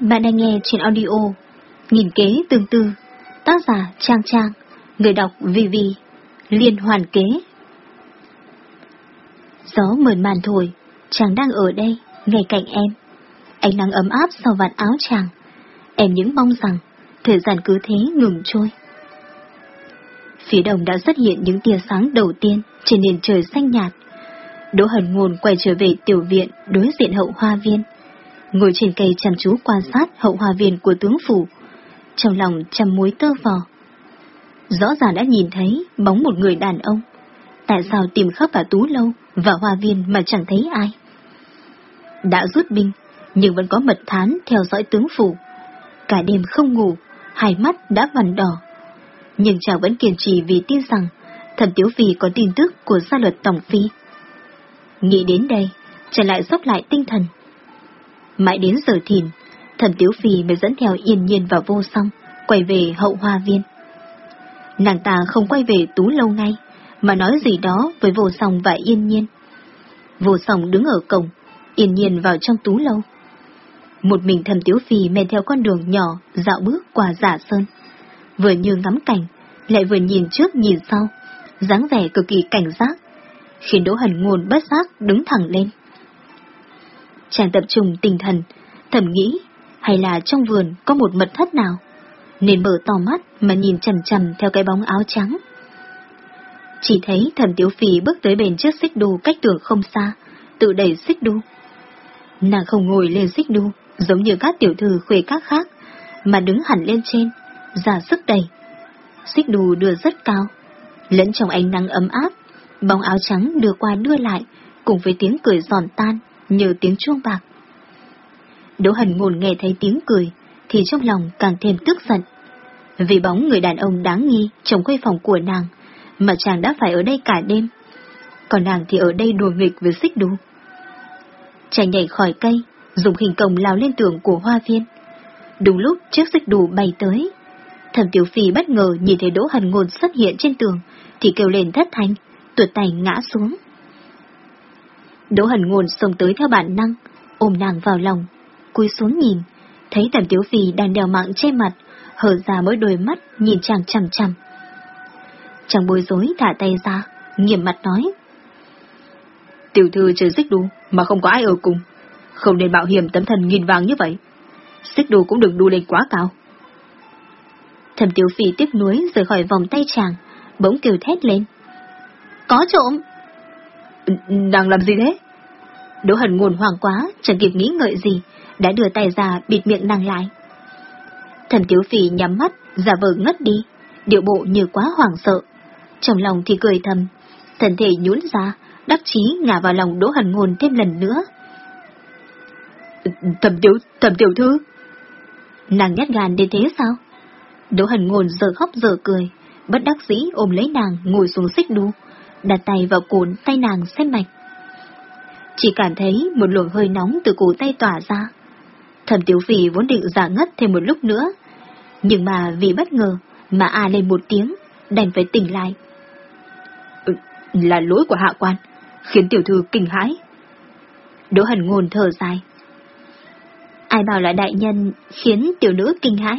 Bạn đang nghe trên audio Nghìn kế tương tư, Tác giả Trang Trang, Người đọc vv Liên hoàn kế. Gió mờn màn thổi, Chàng đang ở đây, Ngay cạnh em. Ánh nắng ấm áp sau vạt áo chàng, Em những mong rằng Thời gian cứ thế ngừng trôi. Phía đông đã xuất hiện những tia sáng đầu tiên Trên nền trời xanh nhạt. Đỗ Hần Ngôn quay trở về tiểu viện Đối diện hậu hoa viên ngồi trên cây chăm chú quan sát hậu hòa viên của tướng phủ, trong lòng chăm muối tơ vò. Rõ ràng đã nhìn thấy bóng một người đàn ông, tại sao tìm khắp cả tú lâu và hòa viên mà chẳng thấy ai? Đã rút binh, nhưng vẫn có mật thán theo dõi tướng phủ. Cả đêm không ngủ, hai mắt đã vằn đỏ. Nhưng chàng vẫn kiên trì vì tin rằng thần Tiếu Phi có tin tức của gia luật Tổng Phi. Nghĩ đến đây, trở lại dốc lại tinh thần. Mãi đến giờ thìn, thần Tiếu Phi mới dẫn theo yên nhiên và vô song, quay về hậu hoa viên. Nàng ta không quay về tú lâu ngay, mà nói gì đó với vô song và yên nhiên. Vô song đứng ở cổng, yên nhiên vào trong tú lâu. Một mình thần Tiếu Phi men theo con đường nhỏ dạo bước qua giả sơn. Vừa như ngắm cảnh, lại vừa nhìn trước nhìn sau, dáng vẻ cực kỳ cảnh giác, khiến Đỗ Hần Ngôn bất giác đứng thẳng lên. Chàng tập trung tinh thần, thầm nghĩ, hay là trong vườn có một mật thất nào, nên mở to mắt mà nhìn chầm chầm theo cái bóng áo trắng. Chỉ thấy thẩm tiếu phì bước tới bên trước xích đu cách tường không xa, tự đẩy xích đu. Nàng không ngồi lên xích đu, giống như các tiểu thư khuê các khác, mà đứng hẳn lên trên, giả sức đẩy. Xích đu đưa rất cao, lẫn trong ánh nắng ấm áp, bóng áo trắng đưa qua đưa lại, cùng với tiếng cười giòn tan, như tiếng chuông bạc. Đỗ Hần Ngôn nghe thấy tiếng cười, thì trong lòng càng thêm tức giận. Vì bóng người đàn ông đáng nghi trong khuê phòng của nàng, mà chàng đã phải ở đây cả đêm. Còn nàng thì ở đây đùa nghịch với xích đu. Chàng nhảy khỏi cây, dùng hình cồng lao lên tường của hoa viên. Đúng lúc chiếc xích đu bay tới. Thẩm Tiểu Phi bất ngờ nhìn thấy Đỗ Hần Ngôn xuất hiện trên tường, thì kêu lên thất thanh, tuột tay ngã xuống. Đỗ Hần Ngôn xông tới theo bản năng, ôm nàng vào lòng, cúi xuống nhìn, thấy Tần Tiếu Phi đang đeo mạng che mặt, hở ra mỗi đôi mắt nhìn chàng chằm chằm. Chàng bối rối thả tay ra, nghiêm mặt nói. Tiểu thư chơi xích đu mà không có ai ở cùng, không nên bảo hiểm tấm thần nghìn vàng như vậy. Xích đu cũng đừng đu lên quá cao. Thẩm Tiếu Phi tiếp nuối rời khỏi vòng tay chàng, bỗng kêu thét lên. Có trộm! Đang làm gì thế? Đỗ hần nguồn hoảng quá, chẳng kịp nghĩ ngợi gì, đã đưa tay ra bịt miệng nàng lại. Thần Tiếu Phi nhắm mắt, giả vờ ngất đi, điệu bộ như quá hoảng sợ. Trong lòng thì cười thầm, thân thể nhún ra, đắc chí ngả vào lòng Đỗ Hần Ngôn thêm lần nữa. Thầm tiểu, thầm tiểu thư. Nàng nhát gan đến thế sao? Đỗ Hần Ngôn giờ khóc giờ cười, bất đắc dĩ ôm lấy nàng ngồi xuống xích đu, đặt tay vào cồn tay nàng xem mạch. Chỉ cảm thấy một luồng hơi nóng từ cổ tay tỏa ra. Thẩm Tiếu Phi vốn định giả ngất thêm một lúc nữa, nhưng mà vì bất ngờ mà a lên một tiếng, đành phải tỉnh lại. Ừ, là lỗi của hạ quan, khiến tiểu thư kinh hãi. Đỗ Hần Ngôn thở dài. Ai bảo là đại nhân khiến tiểu nữ kinh hãi?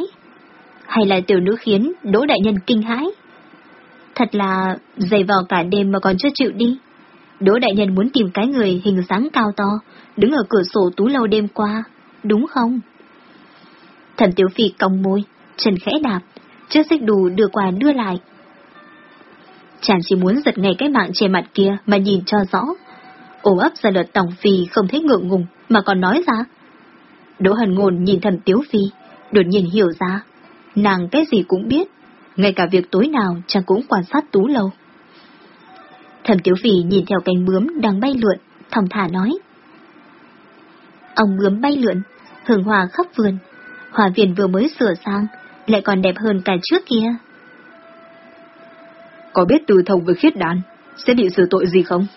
Hay là tiểu nữ khiến Đỗ đại nhân kinh hãi? Thật là dày vò cả đêm mà còn chưa chịu đi. Đỗ đại nhân muốn tìm cái người hình dáng cao to, đứng ở cửa sổ tú lâu đêm qua, đúng không? Thần Tiểu Phi cong môi, chân khẽ đạp, chiếc xích đù đưa qua đưa lại. Chàng chỉ muốn giật ngay cái mạng che mặt kia mà nhìn cho rõ. Ổ ấp ra luật tổng phi không thấy ngượng ngùng mà còn nói ra. Đỗ hần ngôn nhìn thần Tiếu Phi, đột nhiên hiểu ra. Nàng cái gì cũng biết, ngay cả việc tối nào chàng cũng quan sát tú lâu. Thẩm Tiếu Phỉ nhìn theo cánh bướm đang bay lượn, thong thả nói. Ông bướm bay lượn, hưởng hòa khắp vườn, hòa viên vừa mới sửa sang, lại còn đẹp hơn cả trước kia. Có biết từ thông với khiết đàn, sẽ bị xử tội gì không?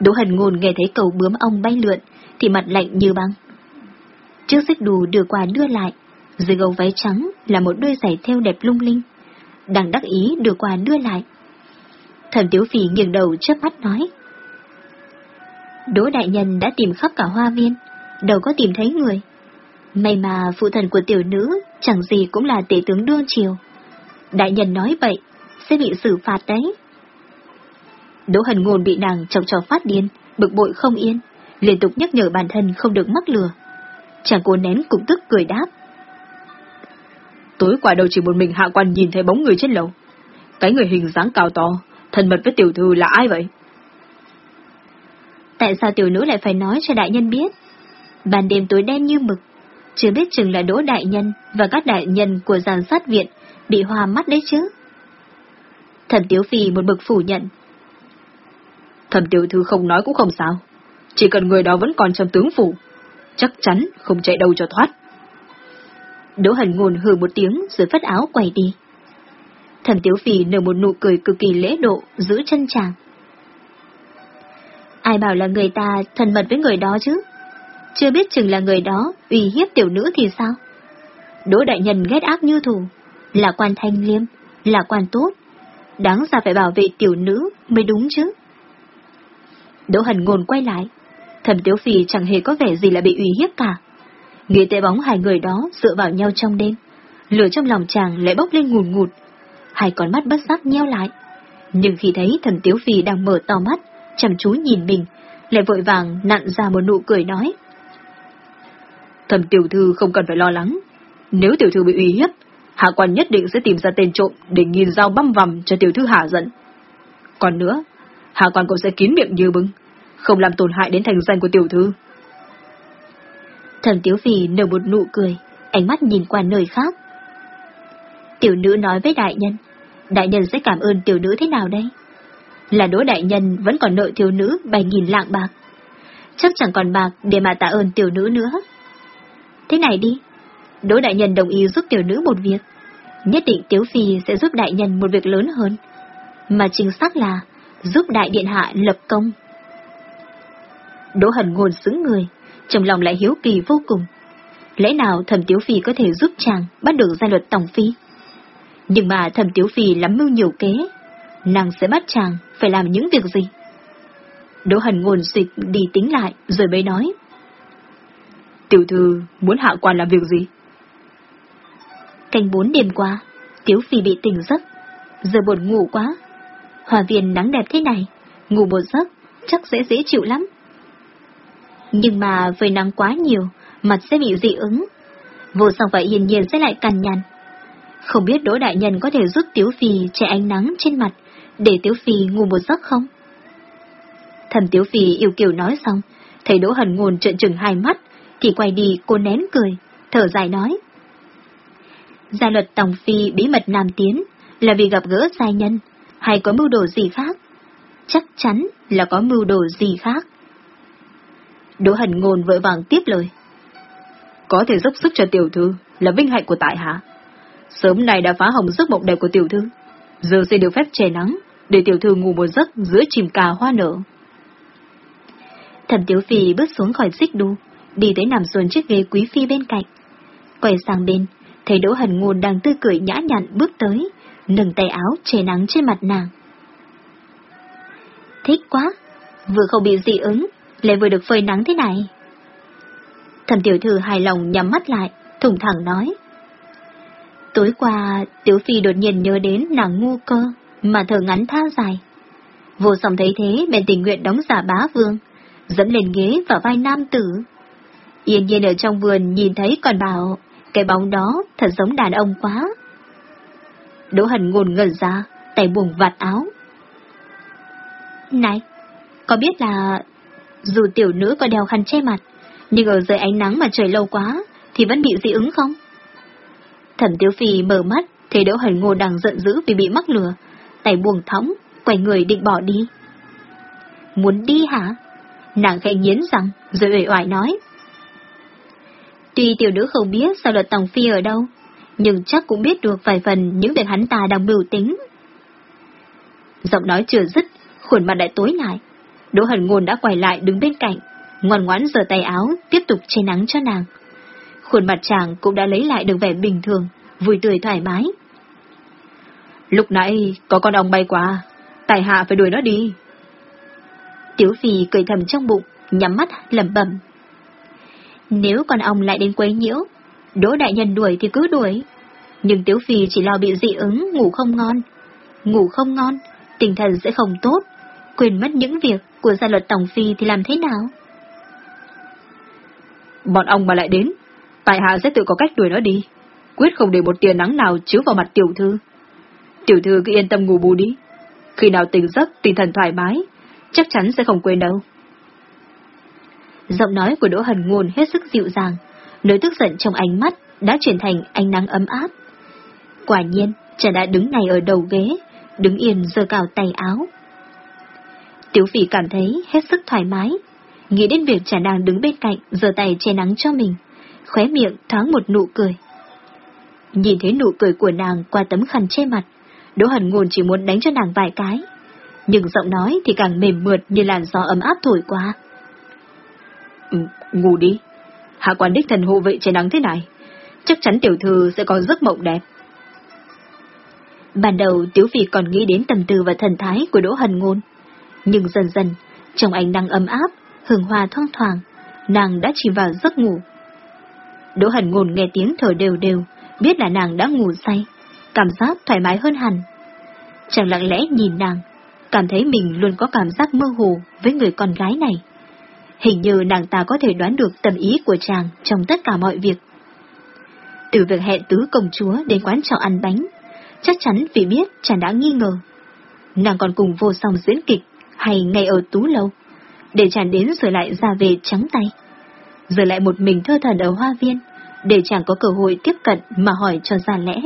Đỗ Hần Ngôn nghe thấy cầu bướm ông bay lượn, thì mặt lạnh như băng. Chiếc xích đù đưa qua đưa lại, dưới gấu váy trắng là một đôi giày theo đẹp lung linh. Đang đắc ý đưa qua đưa lại. Thần Tiếu Phỉ nghiêng đầu chớp mắt nói. Đỗ đại nhân đã tìm khắp cả hoa viên, đâu có tìm thấy người. May mà phụ thần của tiểu nữ chẳng gì cũng là tể tướng đương triều. Đại nhân nói vậy, sẽ bị xử phạt đấy. Đỗ hần ngôn bị nàng chọc trò phát điên, bực bội không yên, liên tục nhắc nhở bản thân không được mắc lừa. Chàng cố nén cũng tức cười đáp. Tối qua đâu chỉ một mình hạ quan nhìn thấy bóng người trên lầu. Cái người hình dáng cao to, thân mật với tiểu thư là ai vậy? Tại sao tiểu nữ lại phải nói cho đại nhân biết? Ban đêm tối đen như mực, chưa biết chừng là đỗ đại nhân và các đại nhân của giàn sát viện bị hoa mắt đấy chứ. Thẩm Tiếu Phi một bực phủ nhận. Thẩm Tiểu Thư không nói cũng không sao. Chỉ cần người đó vẫn còn trong tướng phủ, chắc chắn không chạy đâu cho thoát. Đỗ Hần Ngôn hừ một tiếng rồi vắt áo quay đi. thần Tiếu Phi nở một nụ cười cực kỳ lễ độ, giữ chân chàng. Ai bảo là người ta thân mật với người đó chứ? Chưa biết chừng là người đó uy hiếp tiểu nữ thì sao? Đỗ đại nhân ghét ác như thù, là quan thanh liêm, là quan tốt, đáng ra phải bảo vệ tiểu nữ mới đúng chứ. Đỗ hần ngôn quay lại, thần tiếu phi chẳng hề có vẻ gì là bị uy hiếp cả. Nghĩ tới bóng hai người đó dựa vào nhau trong đêm, lửa trong lòng chàng lại bốc lên ngùn ngụt, hai con mắt bất giác nheo lại. Nhưng khi thấy thần tiếu phi đang mở to mắt, chăm chú nhìn mình, lại vội vàng nặn ra một nụ cười nói. Thần tiểu thư không cần phải lo lắng. Nếu tiểu thư bị uy hiếp, hạ quan nhất định sẽ tìm ra tên trộm để nghìn dao băm vằm cho tiểu thư hạ giận. Còn nữa, hạ quan cũng sẽ kín miệng như bưng, không làm tổn hại đến thành danh của tiểu thư. Thần Tiếu Phi nở một nụ cười, ánh mắt nhìn qua nơi khác. Tiểu nữ nói với đại nhân, đại nhân sẽ cảm ơn tiểu nữ thế nào đây? Là đỗ đại nhân vẫn còn nợ thiếu nữ bảy nghìn lạng bạc. Chắc chẳng còn bạc để mà tạ ơn tiểu nữ nữa. Thế này đi, đỗ đại nhân đồng ý giúp tiểu nữ một việc. Nhất định Tiếu Phi sẽ giúp đại nhân một việc lớn hơn. Mà chính xác là giúp đại điện hạ lập công. Đỗ hần ngôn xứng người, trong lòng lại hiếu kỳ vô cùng. Lẽ nào thẩm Tiếu Phi có thể giúp chàng bắt được gia luật Tổng Phi? Nhưng mà thẩm Tiếu Phi lắm mưu nhiều kế, nàng sẽ bắt chàng phải làm những việc gì? Đỗ hần ngồn xịt đi tính lại rồi mới nói. Tiểu thư muốn hạ quan làm việc gì? Canh bốn đêm qua, Tiếu Phi bị tỉnh giấc, giờ buồn ngủ quá. Hòa viên nắng đẹp thế này, ngủ một giấc chắc sẽ dễ chịu lắm. Nhưng mà với nắng quá nhiều, mặt sẽ bị dị ứng. Vô song vậy hiền nhiên sẽ lại cằn nhằn. Không biết Đỗ Đại Nhân có thể giúp Tiếu Phi che ánh nắng trên mặt, để Tiếu Phi ngủ một giấc không? Thầm Tiếu Phi yêu kiều nói xong, thấy Đỗ Hần Ngôn trợn trừng hai mắt, thì quay đi cô nén cười, thở dài nói. Gia luật tòng Phi bí mật Nam Tiến là vì gặp gỡ sai nhân, hay có mưu đồ gì khác? Chắc chắn là có mưu đồ gì khác. Đỗ Hành Ngôn vội vàng tiếp lời. Có thể giúp sức cho tiểu thư là vinh hạnh của tại hạ. Sớm nay đã phá hỏng giấc mộng đẹp của tiểu thư. Giờ sẽ được phép che nắng, để tiểu thư ngủ một giấc giữa chìm cà hoa nở. Thẩm Tiểu Phi bước xuống khỏi xích đu, đi tới nằm xuống chiếc ghế quý phi bên cạnh. Quay sang bên, thấy Đỗ Hần Ngôn đang tươi cười nhã nhặn bước tới, nâng tay áo che nắng trên mặt nàng. Thích quá, vừa không bị dị ứng, lại vừa được phơi nắng thế này. Thẩm tiểu thư hài lòng nhắm mắt lại, thùng thẳng nói. Tối qua, Tiểu Phi đột nhiên nhớ đến nàng ngu cơ, mà thở ngắn tha dài. Vô song thấy thế, bèn tình nguyện đóng giả bá vương, dẫm lên ghế và vai nam tử. Yên nhiên ở trong vườn nhìn thấy còn bảo, cái bóng đó thật giống đàn ông quá. Đỗ hần ngồn ngẩn ra, tay buồn vạt áo. Này, có biết là dù tiểu nữ có đeo khăn che mặt, nhưng ở dưới ánh nắng mà trời lâu quá, thì vẫn bị dị ứng không? Thẩm Tiếu Phi mở mắt, thấy Đỗ Hần Ngô đang giận dữ vì bị mắc lừa, tay buông thõng, quay người định bỏ đi. Muốn đi hả? Nàng khẽ nghiến rằng, rồi uể oải nói. Tuy tiểu nữ không biết sao luật Tòng Phi ở đâu, nhưng chắc cũng biết được vài phần những việc hắn ta đang mưu tính. Giọng nói chưa dứt, khuôn mặt lại tối lại. Đỗ Hần Ngôn đã quay lại đứng bên cạnh, ngoan ngoãn giơ tay áo, tiếp tục che nắng cho nàng. Khuôn mặt chàng cũng đã lấy lại được vẻ bình thường, vui tươi thoải mái. Lúc nãy có con ong bay qua, tài hạ phải đuổi nó đi. Tiểu Phi cười thầm trong bụng, nhắm mắt lẩm bẩm. Nếu con ong lại đến quấy nhiễu, đỗ đại nhân đuổi thì cứ đuổi. Nhưng tiểu Phi chỉ lo bị dị ứng, ngủ không ngon. Ngủ không ngon, tinh thần sẽ không tốt, quên mất những việc của gia luật Tổng Phi thì làm thế nào? Bọn ông mà lại đến, tại hạ sẽ tự có cách đuổi nó đi, quyết không để một tia nắng nào chiếu vào mặt tiểu thư. Tiểu thư cứ yên tâm ngủ bù đi, khi nào tỉnh giấc tinh thần thoải mái, chắc chắn sẽ không quên đâu. Giọng nói của Đỗ Hần Ngôn hết sức dịu dàng, nỗi tức giận trong ánh mắt đã chuyển thành ánh nắng ấm áp. Quả nhiên, chàng đã đứng ngay ở đầu ghế, đứng yên giơ cào tay áo. Tiểu phỉ cảm thấy hết sức thoải mái, nghĩ đến việc chàng đang đứng bên cạnh giơ tay che nắng cho mình, khóe miệng thoáng một nụ cười. Nhìn thấy nụ cười của nàng qua tấm khăn che mặt, Đỗ Hần Ngôn chỉ muốn đánh cho nàng vài cái, nhưng giọng nói thì càng mềm mượt như làn gió ấm áp thổi qua. Ừ, ngủ đi, hạ quan đích thần hộ vệ che nắng thế này, chắc chắn tiểu thư sẽ có giấc mộng đẹp. Ban đầu Tiếu Phi còn nghĩ đến tâm tư và thần thái của Đỗ Hần Ngôn, nhưng dần dần, trong ánh nắng ấm áp, hương hoa thoang thoảng, nàng đã chìm vào giấc ngủ. Đỗ hẳn Ngôn nghe tiếng thở đều đều, biết là nàng đã ngủ say, cảm giác thoải mái hơn hẳn. Chàng lặng lẽ nhìn nàng, cảm thấy mình luôn có cảm giác mơ hồ với người con gái này. Hình như nàng ta có thể đoán được tâm ý của chàng trong tất cả mọi việc. Từ việc hẹn tứ công chúa đến quán trọ ăn bánh, chắc chắn vì biết chàng đã nghi ngờ. Nàng còn cùng vô song diễn kịch hay ngay ở tú lâu, để chàng đến rồi lại ra về trắng tay. Rồi lại một mình thơ thần ở hoa viên, để chàng có cơ hội tiếp cận mà hỏi cho ra lẽ.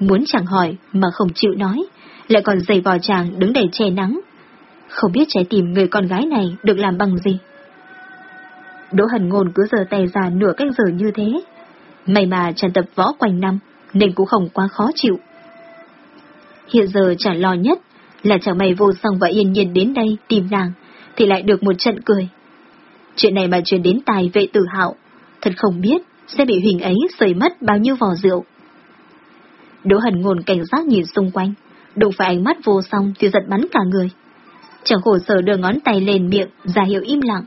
Muốn chàng hỏi mà không chịu nói, lại còn giày vò chàng đứng đầy che nắng. Không biết trái tim người con gái này được làm bằng gì. Đỗ Hần Ngôn cứ giờ tay ra nửa canh giờ như thế. May mà chàng tập võ quanh năm, nên cũng không quá khó chịu. Hiện giờ chàng lo nhất là chẳng may vô song và yên nhiên đến đây tìm nàng, thì lại được một trận cười. Chuyện này mà truyền đến tài vệ tử hạo, thật không biết sẽ bị Huỳnh ấy sởi mất bao nhiêu vò rượu. Đỗ hần ngồn cảnh giác nhìn xung quanh, đụng phải ánh mắt vô song thì giật bắn cả người. Chẳng khổ sở đưa ngón tay lên miệng, ra hiệu im lặng,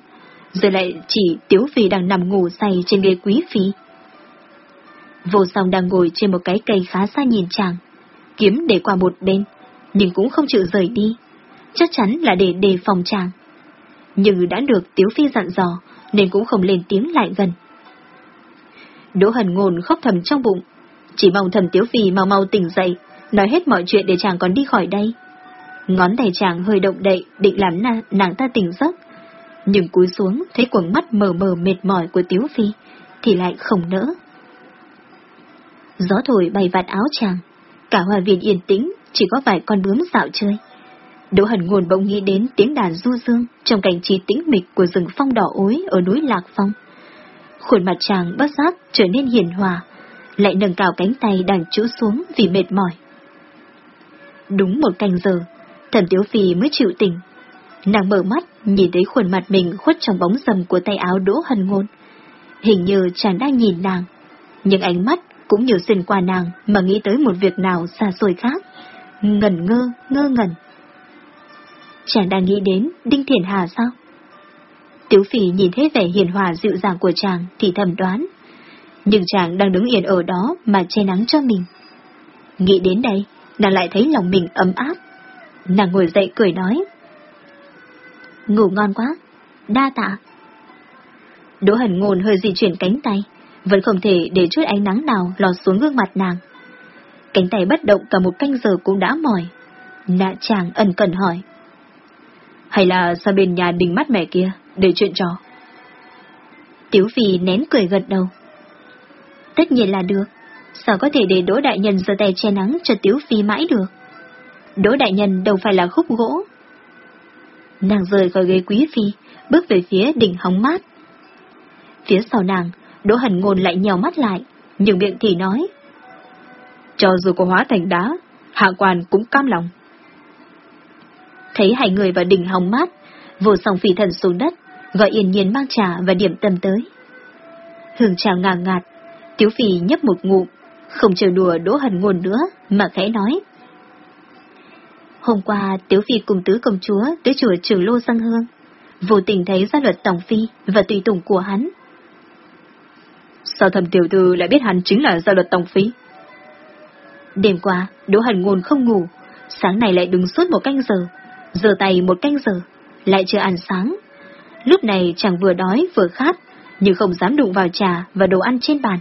rồi lại chỉ Tiếu Phi đang nằm ngủ say trên ghế quý phi. Vô song đang ngồi trên một cái cây khá xa nhìn chàng, kiếm để qua một bên, nhưng cũng không chịu rời đi, chắc chắn là để đề phòng chàng. Nhưng đã được Tiếu Phi dặn dò, nên cũng không lên tiếng lại gần. Đỗ Hần Ngôn khóc thầm trong bụng, chỉ mong thần Tiếu Phi mau mau tỉnh dậy, nói hết mọi chuyện để chàng còn đi khỏi đây. Ngón tay chàng hơi động đậy, định làm na, nàng ta tỉnh giấc. Nhưng cúi xuống, thấy quầng mắt mờ mờ mệt mỏi của Tiếu Phi, thì lại không nỡ. Gió thổi bay vạt áo chàng, cả hoa viên yên tĩnh, chỉ có vài con bướm dạo chơi. Đỗ Hần Ngôn bỗng nghĩ đến tiếng đàn du dương trong cảnh trí tĩnh mịch của rừng phong đỏ ối ở núi Lạc Phong. Khuôn mặt chàng bất giác trở nên hiền hòa, lại nâng cao cánh tay đàn chữ xuống vì mệt mỏi. Đúng một canh giờ, thần Tiếu Phi mới chịu tỉnh. Nàng mở mắt, nhìn thấy khuôn mặt mình khuất trong bóng rầm của tay áo Đỗ Hần Ngôn. Hình như chàng đang nhìn nàng, nhưng ánh mắt cũng nhiều xuyên qua nàng mà nghĩ tới một việc nào xa xôi khác. Ngẩn ngơ, ngơ ngẩn. Chàng đang nghĩ đến Đinh Thiền Hà sao? Tiếu Phỉ nhìn thấy vẻ hiền hòa dịu dàng của chàng thì thầm đoán. Nhưng chàng đang đứng yên ở đó mà che nắng cho mình. Nghĩ đến đây, nàng lại thấy lòng mình ấm áp. Nàng ngồi dậy cười nói. Ngủ ngon quá, đa tạ. Đỗ hẳn ngôn hơi di chuyển cánh tay, vẫn không thể để chút ánh nắng nào lọt xuống gương mặt nàng. Cánh tay bất động cả một canh giờ cũng đã mỏi. Nạ chàng ẩn cần hỏi. Hay là sao bên nhà đình mắt mẹ kia, để chuyện trò? Tiếu Phi nén cười gật đầu. Tất nhiên là được, sao có thể để Đỗ Đại Nhân giơ tay che nắng cho Tiếu Phi mãi được? Đỗ Đại Nhân đâu phải là khúc gỗ. Nàng rời khỏi ghế quý phi, bước về phía đỉnh hóng mát. Phía sau nàng, Đỗ Hần Ngôn lại nhèo mắt lại, nhưng miệng thì nói. Cho dù có hóa thành đá, hạ quan cũng cam lòng. Thấy hai người vào đỉnh hóng mát, vô song phi thần xuống đất, gọi yên nhiên mang trà và điểm tâm tới. Hương trà ngà ngạt, Tiếu Phi nhấp một ngụm, không chờ đùa Đỗ Hần Ngôn nữa, mà khẽ nói. Hôm qua, Tiếu Phi cùng tứ công chúa tới chùa Trường Lô Giang Hương, vô tình thấy gia luật Tổng Phi và tùy tùng của hắn, Sao thầm tiểu thư lại biết hắn chính là gia luật Tòng phí. Đêm qua, Đỗ Hần Ngôn không ngủ, sáng nay lại đứng suốt một canh giờ, giờ tay một canh giờ, lại chưa ăn sáng. Lúc này chàng vừa đói vừa khát, nhưng không dám đụng vào trà và đồ ăn trên bàn.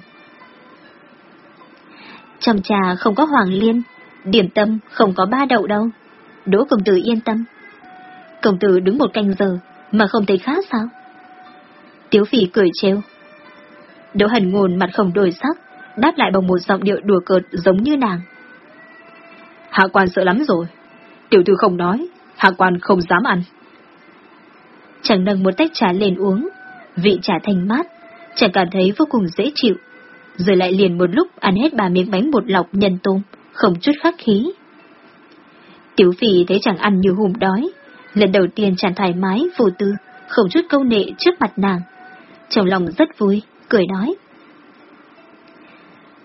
Trong trà không có hoàng liên, điểm tâm không có ba đậu đâu. Đỗ công tử yên tâm. Công tử đứng một canh giờ mà không thấy khát sao? Tiếu phỉ cười trêu. Đỗ hần ngôn mặt không đổi sắc, đáp lại bằng một giọng điệu đùa cợt giống như nàng. Hạ quan sợ lắm rồi. Tiểu thư không nói, hạ quan không dám ăn. Chàng nâng một tách trà lên uống, vị trà thanh mát, chàng cảm thấy vô cùng dễ chịu. Rồi lại liền một lúc ăn hết ba miếng bánh bột lọc nhân tôm, không chút khắc khí. Tiểu phì thấy chàng ăn như hùm đói, lần đầu tiên chàng thoải mái, vô tư, không chút câu nệ trước mặt nàng. Trong lòng rất vui, cười nói.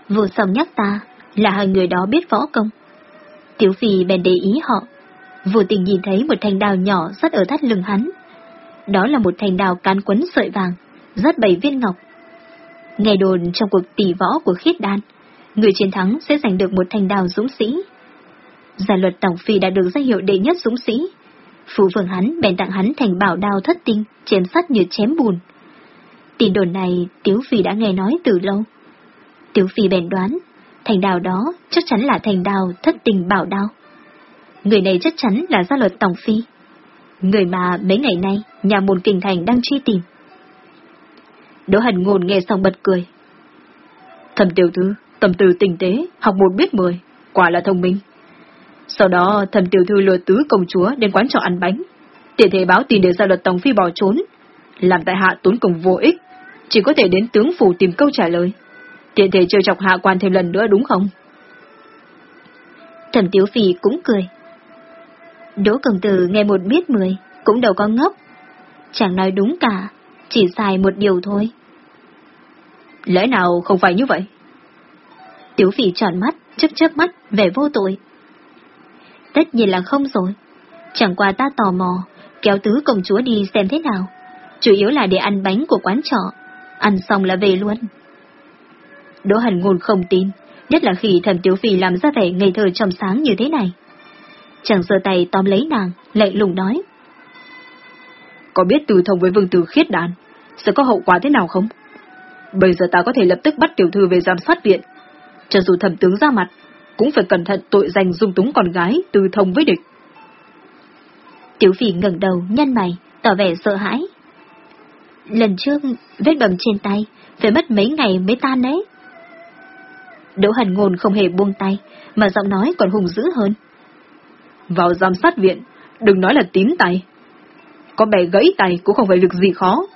Vô song nhắc ta là hai người đó biết võ công. Tiểu phi bèn để ý họ, vô tình nhìn thấy một thanh đào nhỏ rất ở thắt lưng hắn. Đó là một thanh đào cán quấn sợi vàng, rất bảy viên ngọc. Nghe đồn trong cuộc tỷ võ của khiết đan, người chiến thắng sẽ giành được một thanh đào dũng sĩ. Gia luật Tổng Phi đã được danh hiệu đệ nhất dũng sĩ. Phụ vương hắn bèn tặng hắn thành bảo đao thất tinh, chém sắt như chém bùn. Tin đồn này Tiếu Phi đã nghe nói từ lâu. Tiếu Phi bèn đoán, thành đào đó chắc chắn là thành đào thất tình bảo đao. Người này chắc chắn là gia luật Tổng Phi. Người mà mấy ngày nay nhà môn kinh thành đang truy tìm. Đỗ Hần Ngôn nghe xong bật cười. Thầm tiểu thư, tầm từ tinh tế, học một biết mười, quả là thông minh. Sau đó thầm tiểu thư lừa tứ công chúa đến quán trọ ăn bánh. Tiện thể báo tin để gia luật Tổng Phi bỏ trốn, làm tại hạ tốn công vô ích, chỉ có thể đến tướng phủ tìm câu trả lời. Tiện thể chơi chọc hạ quan thêm lần nữa đúng không? Thẩm Tiếu Phi cũng cười. Đỗ công tử nghe một biết mười, cũng đâu có ngốc. Chẳng nói đúng cả, chỉ sai một điều thôi. Lẽ nào không phải như vậy? Tiếu Phi tròn mắt, chớp chớp mắt, vẻ vô tội. Tất nhiên là không rồi. Chẳng qua ta tò mò, kéo tứ công chúa đi xem thế nào. Chủ yếu là để ăn bánh của quán trọ, ăn xong là về luôn. Đỗ Hần Ngôn không tin, nhất là khi thần Tiếu Phi làm ra vẻ ngây thơ trong sáng như thế này. Chàng giơ tay tóm lấy nàng, lạnh lùng nói. Có biết từ thông với vương tử khiết đàn, sẽ có hậu quả thế nào không? Bây giờ ta có thể lập tức bắt tiểu thư về giám sát viện. Cho dù thẩm tướng ra mặt, cũng phải cẩn thận tội danh dung túng con gái từ thông với địch. Tiểu phỉ ngẩng đầu, nhăn mày, tỏ vẻ sợ hãi. Lần trước, vết bầm trên tay, phải mất mấy ngày mới tan đấy. Đỗ Hần Ngôn không hề buông tay, mà giọng nói còn hùng dữ hơn. Vào giám sát viện, đừng nói là tím tay. Có bẻ gãy tay cũng không phải việc gì khó.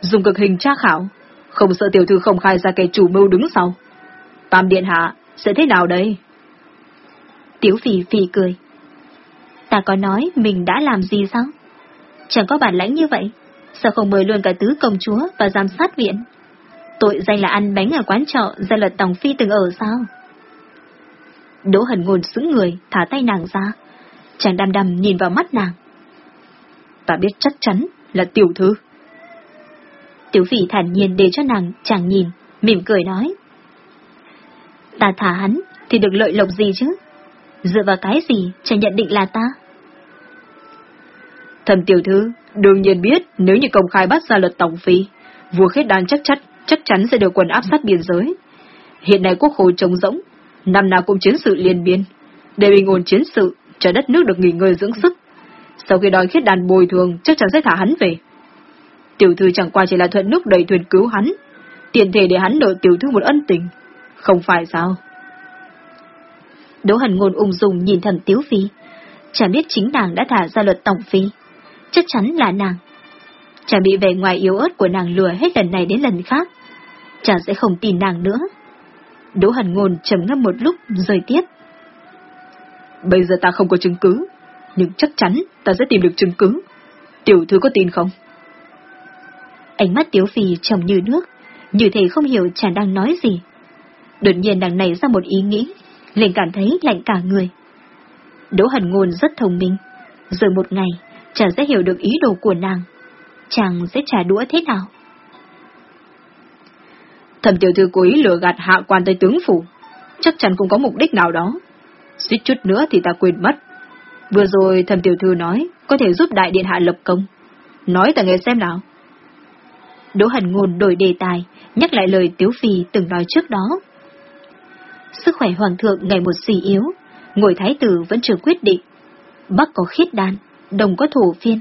Dùng cực hình tra khảo, không sợ tiểu thư không khai ra kẻ chủ mưu đứng sau. Tam Điện Hạ, sẽ thế nào đây? Tiếu phì phì cười. Ta có nói mình đã làm gì sao? Chẳng có bản lãnh như vậy, sao không mời luôn cả tứ công chúa và giám sát viện? Tội danh là ăn bánh ở quán trọ gia luật Tòng Phi từng ở sao? Đỗ hần ngôn sững người, thả tay nàng ra. Chàng đăm đăm nhìn vào mắt nàng. Ta biết chắc chắn là tiểu thư. Tiểu phỉ thản nhiên để cho nàng chàng nhìn, mỉm cười nói. Ta thả hắn, thì được lợi lộc gì chứ? Dựa vào cái gì chàng nhận định là ta? thầm tiểu thư, đương nhiên biết nếu như công khai bắt ra luật tổng phi, vua khiết đan chắc chắn chắc chắn sẽ được quân áp sát biên giới. Hiện nay quốc khổ trống rỗng, năm nào cũng chiến sự liên biên. Để bình ổn chiến sự, cho đất nước được nghỉ ngơi dưỡng sức. Sau khi đòi khiết đàn bồi thường, chắc chắn sẽ thả hắn về. Tiểu thư chẳng qua chỉ là thuận nước đầy thuyền cứu hắn, tiền thể để hắn nợ tiểu thư một ân tình. Không phải sao? Đỗ Hần Ngôn ung dung nhìn thầm Tiếu Phi, chẳng biết chính nàng đã thả ra luật tổng phi. Chắc chắn là nàng. Chàng bị vẻ ngoài yếu ớt của nàng lừa hết lần này đến lần khác. Chàng sẽ không tin nàng nữa. Đỗ Hàn Ngôn trầm ngâm một lúc rồi tiếp. Bây giờ ta không có chứng cứ, nhưng chắc chắn ta sẽ tìm được chứng cứ. Tiểu thư có tin không? Ánh mắt Tiếu Phi trầm như nước, như thể không hiểu chàng đang nói gì. Đột nhiên nàng nảy ra một ý nghĩ, liền cảm thấy lạnh cả người. Đỗ Hàn Ngôn rất thông minh, rồi một ngày, chàng sẽ hiểu được ý đồ của nàng. Chàng sẽ trả đũa thế nào? Thẩm tiểu thư cố ý lừa gạt hạ quan tới tướng phủ, chắc chắn cũng có mục đích nào đó. Suýt chút nữa thì ta quên mất. Vừa rồi thẩm tiểu thư nói có thể giúp đại điện hạ lập công. Nói ta nghe xem nào. Đỗ hẳn Ngôn đổi đề tài, nhắc lại lời Tiếu Phi từng nói trước đó. Sức khỏe hoàng thượng ngày một suy yếu, ngồi thái tử vẫn chưa quyết định. Bắc có khiết đan, đồng có thổ phiên,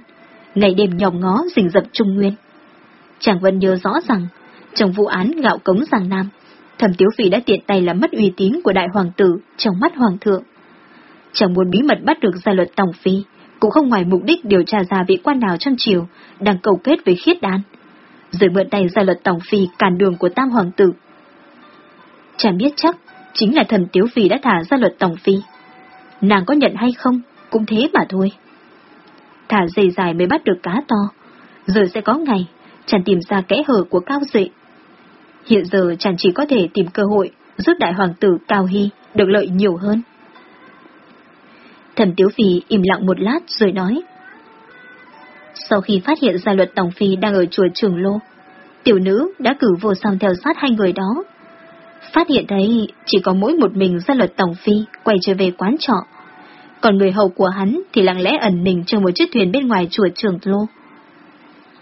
ngày đêm nhòm ngó rình rập Trung Nguyên. Chàng vẫn nhớ rõ rằng, trong vụ án gạo cống Giang Nam, thẩm Tiếu Phi đã tiện tay làm mất uy tín của đại hoàng tử trong mắt hoàng thượng. Chàng muốn bí mật bắt được gia luật Tổng Phi, cũng không ngoài mục đích điều tra ra vị quan nào trong triều đang cầu kết với khiết đan, rồi mượn tay gia luật Tổng Phi cản đường của Tam Hoàng tử. Chàng biết chắc, chính là thẩm Tiếu Phi đã thả gia luật Tổng Phi. Nàng có nhận hay không, cũng thế mà thôi. Thả dây dài mới bắt được cá to, rồi sẽ có ngày, chàng tìm ra kẽ hở của Cao dị. Hiện giờ chàng chỉ có thể tìm cơ hội giúp đại hoàng tử Cao Hy được lợi nhiều hơn. Thẩm Tiếu Phi im lặng một lát rồi nói. Sau khi phát hiện ra luật Tổng Phi đang ở chùa Trường Lô, tiểu nữ đã cử vô song theo sát hai người đó. Phát hiện thấy chỉ có mỗi một mình gia luật Tổng Phi quay trở về quán trọ, còn người hầu của hắn thì lặng lẽ ẩn mình trong một chiếc thuyền bên ngoài chùa Trường Lô.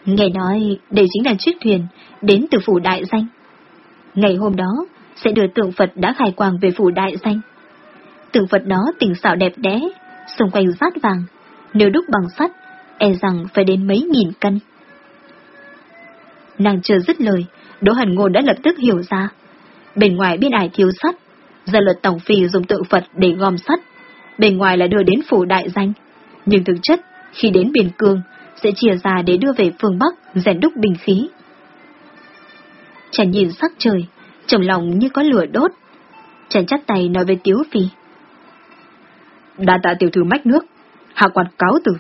Nghe nói đây chính là chiếc thuyền đến từ phủ đại danh. Ngày hôm đó sẽ đưa tượng Phật đã khai quang về phủ đại danh. Tượng Phật đó tình xảo đẹp đẽ, xung quanh rát vàng, nếu đúc bằng sắt, e rằng phải đến mấy nghìn cân. Nàng chưa dứt lời, Đỗ Hần Ngôn đã lập tức hiểu ra. Bên ngoài biên ải thiếu sắt, gia luật Tổng Phi dùng tượng Phật để gom sắt, bên ngoài là đưa đến phủ đại danh. Nhưng thực chất, khi đến biên cương, sẽ chia ra để đưa về phương Bắc rèn đúc bình khí. Chàng nhìn sắc trời, trong lòng như có lửa đốt. Chàng chắt tay nói với Tiếu Phi. Đa tạ tiểu thư mách nước, hạ quan cáo từ.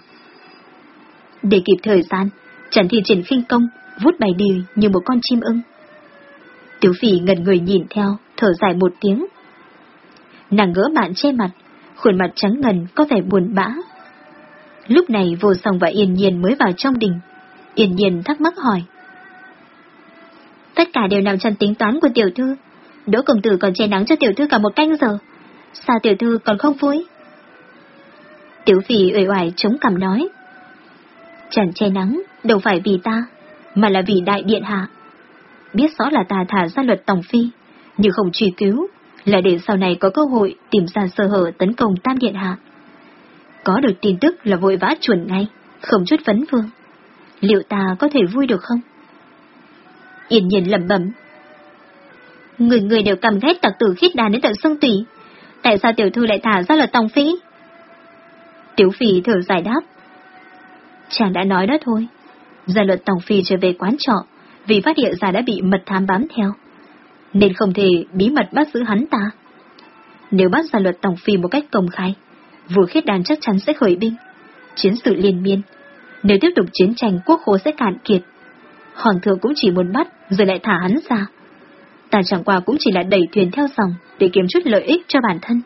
Để kịp thời gian, chàng thi triển khinh công, vút bay đi như một con chim ưng. Tiếu Phi ngần người nhìn theo, thở dài một tiếng. Nàng gỡ bạn che mặt, khuôn mặt trắng ngần có vẻ buồn bã. Lúc này vô song và yên nhiên mới vào trong đình. Yên nhiên thắc mắc hỏi. Tất cả đều nằm trong tính toán của tiểu thư. Đỗ công tử còn che nắng cho tiểu thư cả một canh giờ. Sao tiểu thư còn không vui? Tiểu phi uể oải chống cằm nói. Chẳng che nắng, đâu phải vì ta, mà là vì đại điện hạ. Biết rõ là ta thả ra luật tổng phi, nhưng không truy cứu, là để sau này có cơ hội tìm ra sơ hở tấn công tam điện hạ. Có được tin tức là vội vã chuẩn ngay, không chút vấn vương. Liệu ta có thể vui được không? Yên nhiên lẩm bẩm. Người người đều cầm ghét tặc tử khít đàn đến tận xương tủy. Tại sao tiểu thư lại thả ra luật tòng phí? Tiểu phi thở giải đáp. Chàng đã nói đó thôi. Gia luật tòng phi trở về quán trọ, vì phát hiện ra đã bị mật thám bám theo. Nên không thể bí mật bắt giữ hắn ta. Nếu bắt ra luật tổng phi một cách công khai, vua khiết đàn chắc chắn sẽ khởi binh. Chiến sự liên miên. Nếu tiếp tục chiến tranh quốc khố sẽ cạn kiệt. Hoàng thượng cũng chỉ muốn bắt rồi lại thả hắn ra. Ta chẳng qua cũng chỉ là đẩy thuyền theo dòng để kiếm chút lợi ích cho bản thân.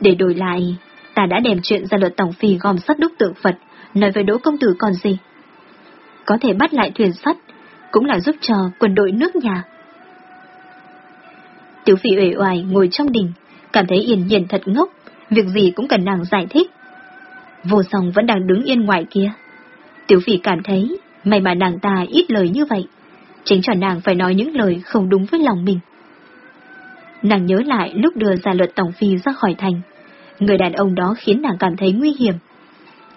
Để đổi lại, ta đã đem chuyện ra luật tổng phi gom sắt đúc tượng Phật, nói với Đỗ Công Tử còn gì. Có thể bắt lại thuyền sắt, cũng là giúp cho quân đội nước nhà. Tiểu phi uể oải ngồi trong đình, cảm thấy yên nhiên thật ngốc, việc gì cũng cần nàng giải thích. Vô song vẫn đang đứng yên ngoài kia. Tiểu phi cảm thấy, may mà nàng ta ít lời như vậy, chính cho nàng phải nói những lời không đúng với lòng mình. Nàng nhớ lại lúc đưa ra luật tổng phi ra khỏi thành, người đàn ông đó khiến nàng cảm thấy nguy hiểm.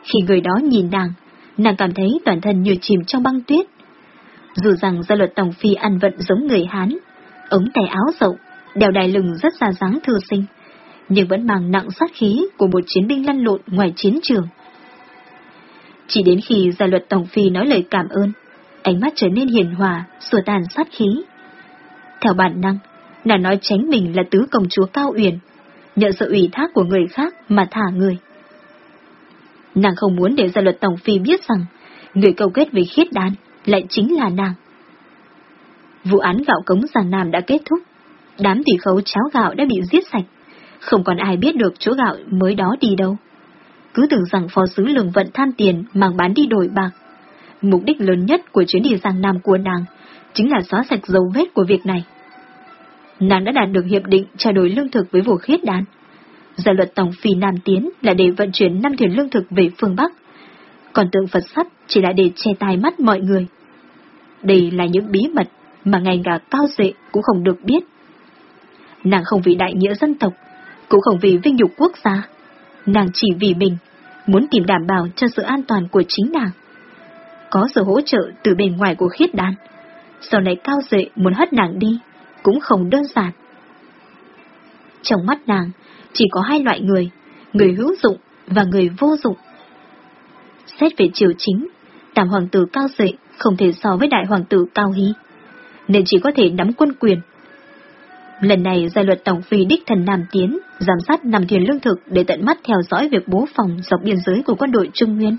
Khi người đó nhìn nàng, nàng cảm thấy toàn thân như chìm trong băng tuyết. Dù rằng gia luật tổng phi ăn vận giống người Hán, ống tay áo rộng, đeo đài lừng rất ra dáng thư sinh, nhưng vẫn mang nặng sát khí của một chiến binh lăn lộn ngoài chiến trường. Chỉ đến khi gia luật tổng phi nói lời cảm ơn, ánh mắt trở nên hiền hòa, xua tàn sát khí. Theo bản năng, nàng nói tránh mình là tứ công chúa Cao Uyển, nhận sự ủy thác của người khác mà thả người. Nàng không muốn để gia luật tổng phi biết rằng người câu kết với khiết đan lại chính là nàng. Vụ án gạo cống Giang Nam đã kết thúc, đám tỷ khấu cháo gạo đã bị giết sạch, không còn ai biết được chỗ gạo mới đó đi đâu. Cứ tưởng rằng phó sứ lường vận than tiền mang bán đi đổi bạc. Mục đích lớn nhất của chuyến đi sang Nam của nàng chính là xóa sạch dấu vết của việc này. Nàng đã đạt được hiệp định trao đổi lương thực với vua khiết đan. Gia luật tổng phi Nam Tiến là để vận chuyển năm thuyền lương thực về phương Bắc, còn tượng Phật sắt chỉ là để che tai mắt mọi người. Đây là những bí mật mà ngay cả cao dệ cũng không được biết. Nàng không vì đại nghĩa dân tộc, cũng không vì vinh nhục quốc gia. Nàng chỉ vì mình, muốn tìm đảm bảo cho sự an toàn của chính nàng. Có sự hỗ trợ từ bên ngoài của khiết đan, sau này cao dệ muốn hất nàng đi, cũng không đơn giản. Trong mắt nàng, chỉ có hai loại người, người hữu dụng và người vô dụng. Xét về triều chính, tam hoàng tử cao dệ không thể so với đại hoàng tử cao hy, nên chỉ có thể nắm quân quyền. Lần này gia luật tổng phi đích thần Nam Tiến, giám sát nằm thuyền lương thực để tận mắt theo dõi việc bố phòng dọc biên giới của quân đội Trung Nguyên.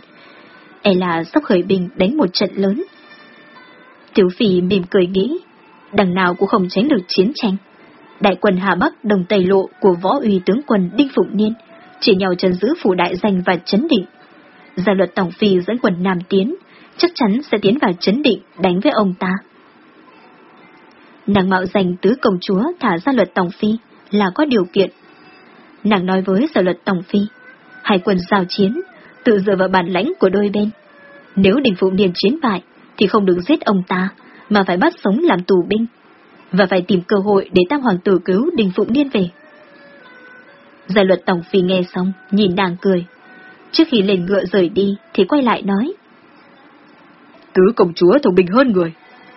E là sắp khởi binh đánh một trận lớn. Tiểu phỉ mỉm cười nghĩ, đằng nào cũng không tránh được chiến tranh. Đại quân Hà Bắc đồng Tây Lộ của võ uy tướng quân Đinh Phụng Niên chỉ nhau chân giữ phủ đại danh và chấn định. Gia luật Tổng Phi dẫn quân Nam Tiến, chắc chắn sẽ tiến vào chấn định đánh với ông ta. Nàng mạo danh tứ công chúa thả ra luật Tổng Phi là có điều kiện. Nàng nói với sở luật Tổng Phi, hải quân giao chiến, tự dựa vào bản lãnh của đôi bên. Nếu đình Phụng Niên chiến bại, thì không được giết ông ta, mà phải bắt sống làm tù binh, và phải tìm cơ hội để tam hoàng tử cứu Đình Phụng Niên về. Giải luật Tổng Phi nghe xong, nhìn nàng cười. Trước khi lên ngựa rời đi, thì quay lại nói. Tứ công chúa thông minh hơn người,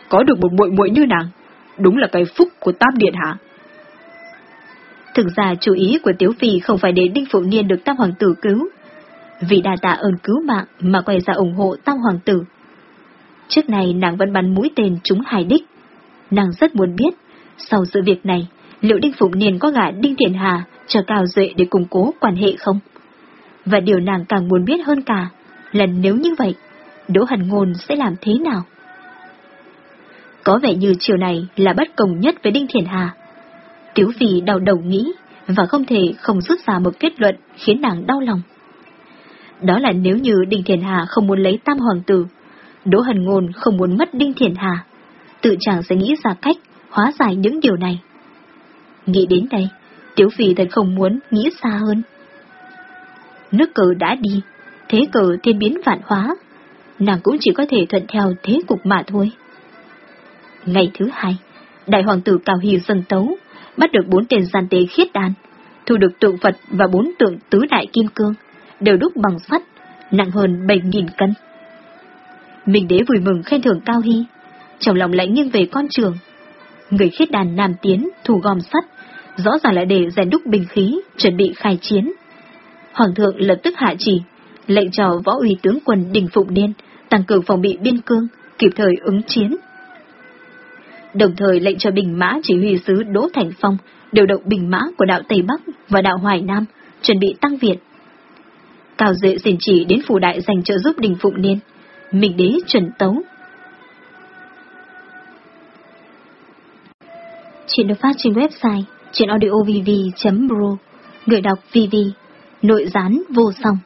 có được một muội muội như nàng, đúng là cái phúc của Tam Điện hạ. Thực ra chú ý của Tiếu Phi không phải để Đinh Phụ Niên được Tam Hoàng tử cứu, vì đa tạ ơn cứu mạng mà quay ra ủng hộ Tam Hoàng tử. Trước này nàng vẫn bắn mũi tên trúng hài đích. Nàng rất muốn biết, sau sự việc này, liệu Đinh Phụng Niên có gả Đinh Thiện Hà cho Cao Duệ để củng cố quan hệ không? Và điều nàng càng muốn biết hơn cả là nếu như vậy, Đỗ Hàn Ngôn sẽ làm thế nào? Có vẻ như chiều này là bất công nhất với Đinh thiền Hà. Tiếu Phi đau đầu nghĩ và không thể không rút ra một kết luận khiến nàng đau lòng. Đó là nếu như Đinh thiền Hà không muốn lấy tam hoàng tử, Đỗ Hần Ngôn không muốn mất Đinh thiền Hà, tự chàng sẽ nghĩ ra cách hóa giải những điều này. Nghĩ đến đây, Tiếu Phi thật không muốn nghĩ xa hơn. Nước cờ đã đi, thế cờ thiên biến vạn hóa, nàng cũng chỉ có thể thuận theo thế cục mà thôi. Ngày thứ hai, Đại Hoàng tử Cao Hiêu dân tấu, bắt được bốn tên gian tế khiết đan, thu được tượng Phật và bốn tượng tứ đại kim cương, đều đúc bằng sắt, nặng hơn 7.000 cân. Mình đế vui mừng khen thưởng Cao Hy, trong lòng lại nghiêng về con trường. Người khiết đàn Nam Tiến thủ gom sắt, rõ ràng là để rèn đúc bình khí, chuẩn bị khai chiến. Hoàng thượng lập tức hạ chỉ, lệnh cho võ uy tướng quân Đình Phụng Niên tăng cường phòng bị biên cương, kịp thời ứng chiến. Đồng thời lệnh cho bình mã chỉ huy sứ Đỗ Thành Phong điều động bình mã của đạo Tây Bắc và đạo Hoài Nam, chuẩn bị tăng viện. Cao Duệ xin chỉ đến phủ đại dành trợ giúp Đình Phụng Niên, Minh Đế chuẩn tấu. Chuyện được phát trên website chuyenaudiovv.ro Người đọc VV Nội gián vô song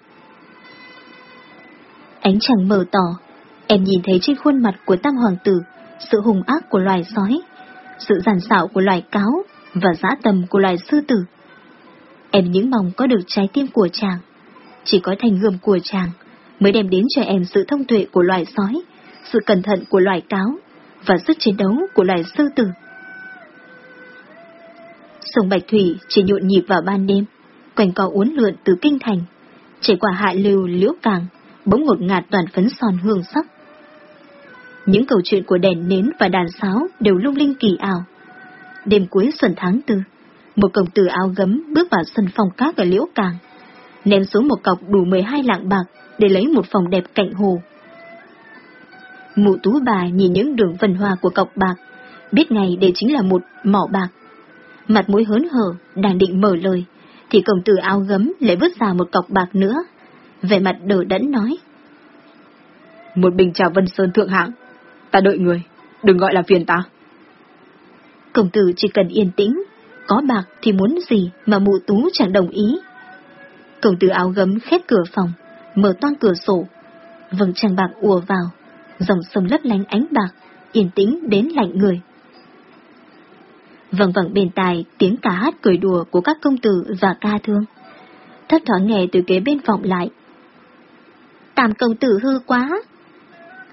Ánh trăng mở tỏ Em nhìn thấy trên khuôn mặt của tam hoàng tử sự hùng ác của loài sói Sự giản xảo của loài cáo Và dã tầm của loài sư tử Em những mong có được trái tim của chàng Chỉ có thành gươm của chàng Mới đem đến cho em sự thông tuệ của loài sói Sự cẩn thận của loài cáo Và sức chiến đấu của loài sư tử Sông Bạch Thủy chỉ nhộn nhịp vào ban đêm, quanh co uốn lượn từ kinh thành, chảy qua hạ lưu liễu càng, bỗng ngột ngạt toàn phấn son hương sắc. Những câu chuyện của đèn nến và đàn sáo đều lung linh kỳ ảo. Đêm cuối xuân tháng tư, một công tử áo gấm bước vào sân phòng cát ở liễu càng, ném xuống một cọc đủ 12 lạng bạc để lấy một phòng đẹp cạnh hồ. Mụ tú bà nhìn những đường vần hoa của cọc bạc, biết ngay đây chính là một mỏ bạc mặt mũi hớn hở, đang định mở lời, thì công tử áo gấm lại vứt ra một cọc bạc nữa. Về mặt đờ đẫn nói. Một bình trà vân sơn thượng hạng, ta đợi người, đừng gọi là phiền ta. Công tử chỉ cần yên tĩnh, có bạc thì muốn gì mà mụ tú chẳng đồng ý. Công tử áo gấm khép cửa phòng, mở toang cửa sổ, vầng trăng bạc ùa vào, dòng sông lấp lánh ánh bạc, yên tĩnh đến lạnh người. Vầng vẳng bên tai tiếng cả hát cười đùa của các công tử và ca thương. Thấp thoáng nghe từ kế bên vọng lại. Tam công tử hư quá.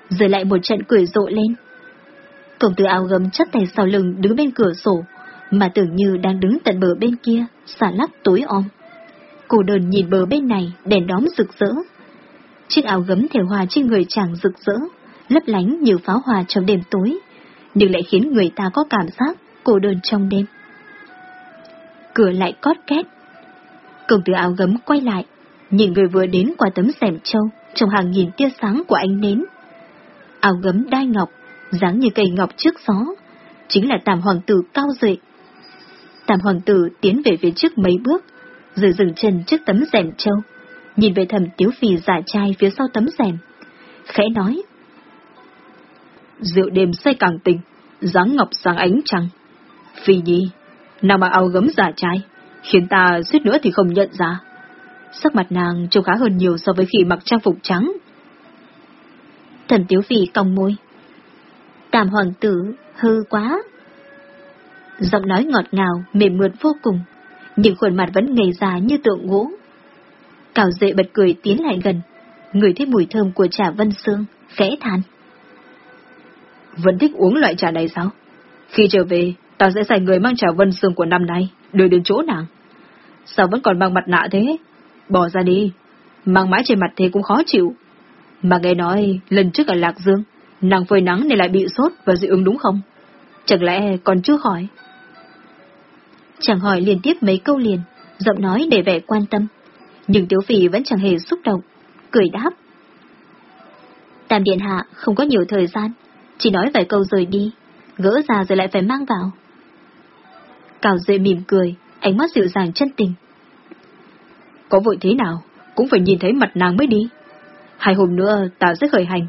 Rồi lại một trận cười rộ lên. Công tử áo gấm chất tay sau lưng đứng bên cửa sổ, mà tưởng như đang đứng tận bờ bên kia, xả lắc tối om. Cô đơn nhìn bờ bên này, đèn đóm rực rỡ. Chiếc áo gấm thể hòa trên người chàng rực rỡ, lấp lánh như pháo hoa trong đêm tối, nhưng lại khiến người ta có cảm giác cô đơn trong đêm. Cửa lại cót két. Công tử áo gấm quay lại, nhìn người vừa đến qua tấm rèm trâu trong hàng nghìn tia sáng của ánh nến. Áo gấm đai ngọc, dáng như cây ngọc trước gió, chính là tam hoàng tử cao dậy. Tam hoàng tử tiến về phía trước mấy bước, rồi dừng chân trước tấm rèm trâu, nhìn về thầm tiếu phì giả trai phía sau tấm rèm, khẽ nói. Rượu đêm say càng tình, dáng ngọc sáng ánh trăng. Phi nhi, nào mà áo gấm giả trai, khiến ta suýt nữa thì không nhận ra. Sắc mặt nàng trông khá hơn nhiều so với khi mặc trang phục trắng. Thần Tiếu Phi cong môi. Tam hoàng tử, hư quá. Giọng nói ngọt ngào, mềm mượt vô cùng, nhưng khuôn mặt vẫn ngây già như tượng gỗ. Cào dệ bật cười tiến lại gần, người thấy mùi thơm của trà vân xương, khẽ than. Vẫn thích uống loại trà này sao? Khi trở về, tao sẽ sai người mang trà vân xương của năm nay, đưa đến chỗ nàng. Sao vẫn còn mang mặt nạ thế? Bỏ ra đi, mang mãi trên mặt thế cũng khó chịu. Mà nghe nói, lần trước ở Lạc Dương, nàng phơi nắng nên lại bị sốt và dị ứng đúng không? Chẳng lẽ còn chưa khỏi? Chàng hỏi liên tiếp mấy câu liền, giọng nói để vẻ quan tâm. Nhưng Tiếu Phi vẫn chẳng hề xúc động, cười đáp. Tam Điện Hạ không có nhiều thời gian, chỉ nói vài câu rồi đi, gỡ ra rồi lại phải mang vào. Cào dệ mỉm cười, ánh mắt dịu dàng chân tình. Có vội thế nào, cũng phải nhìn thấy mặt nàng mới đi. Hai hôm nữa ta sẽ khởi hành,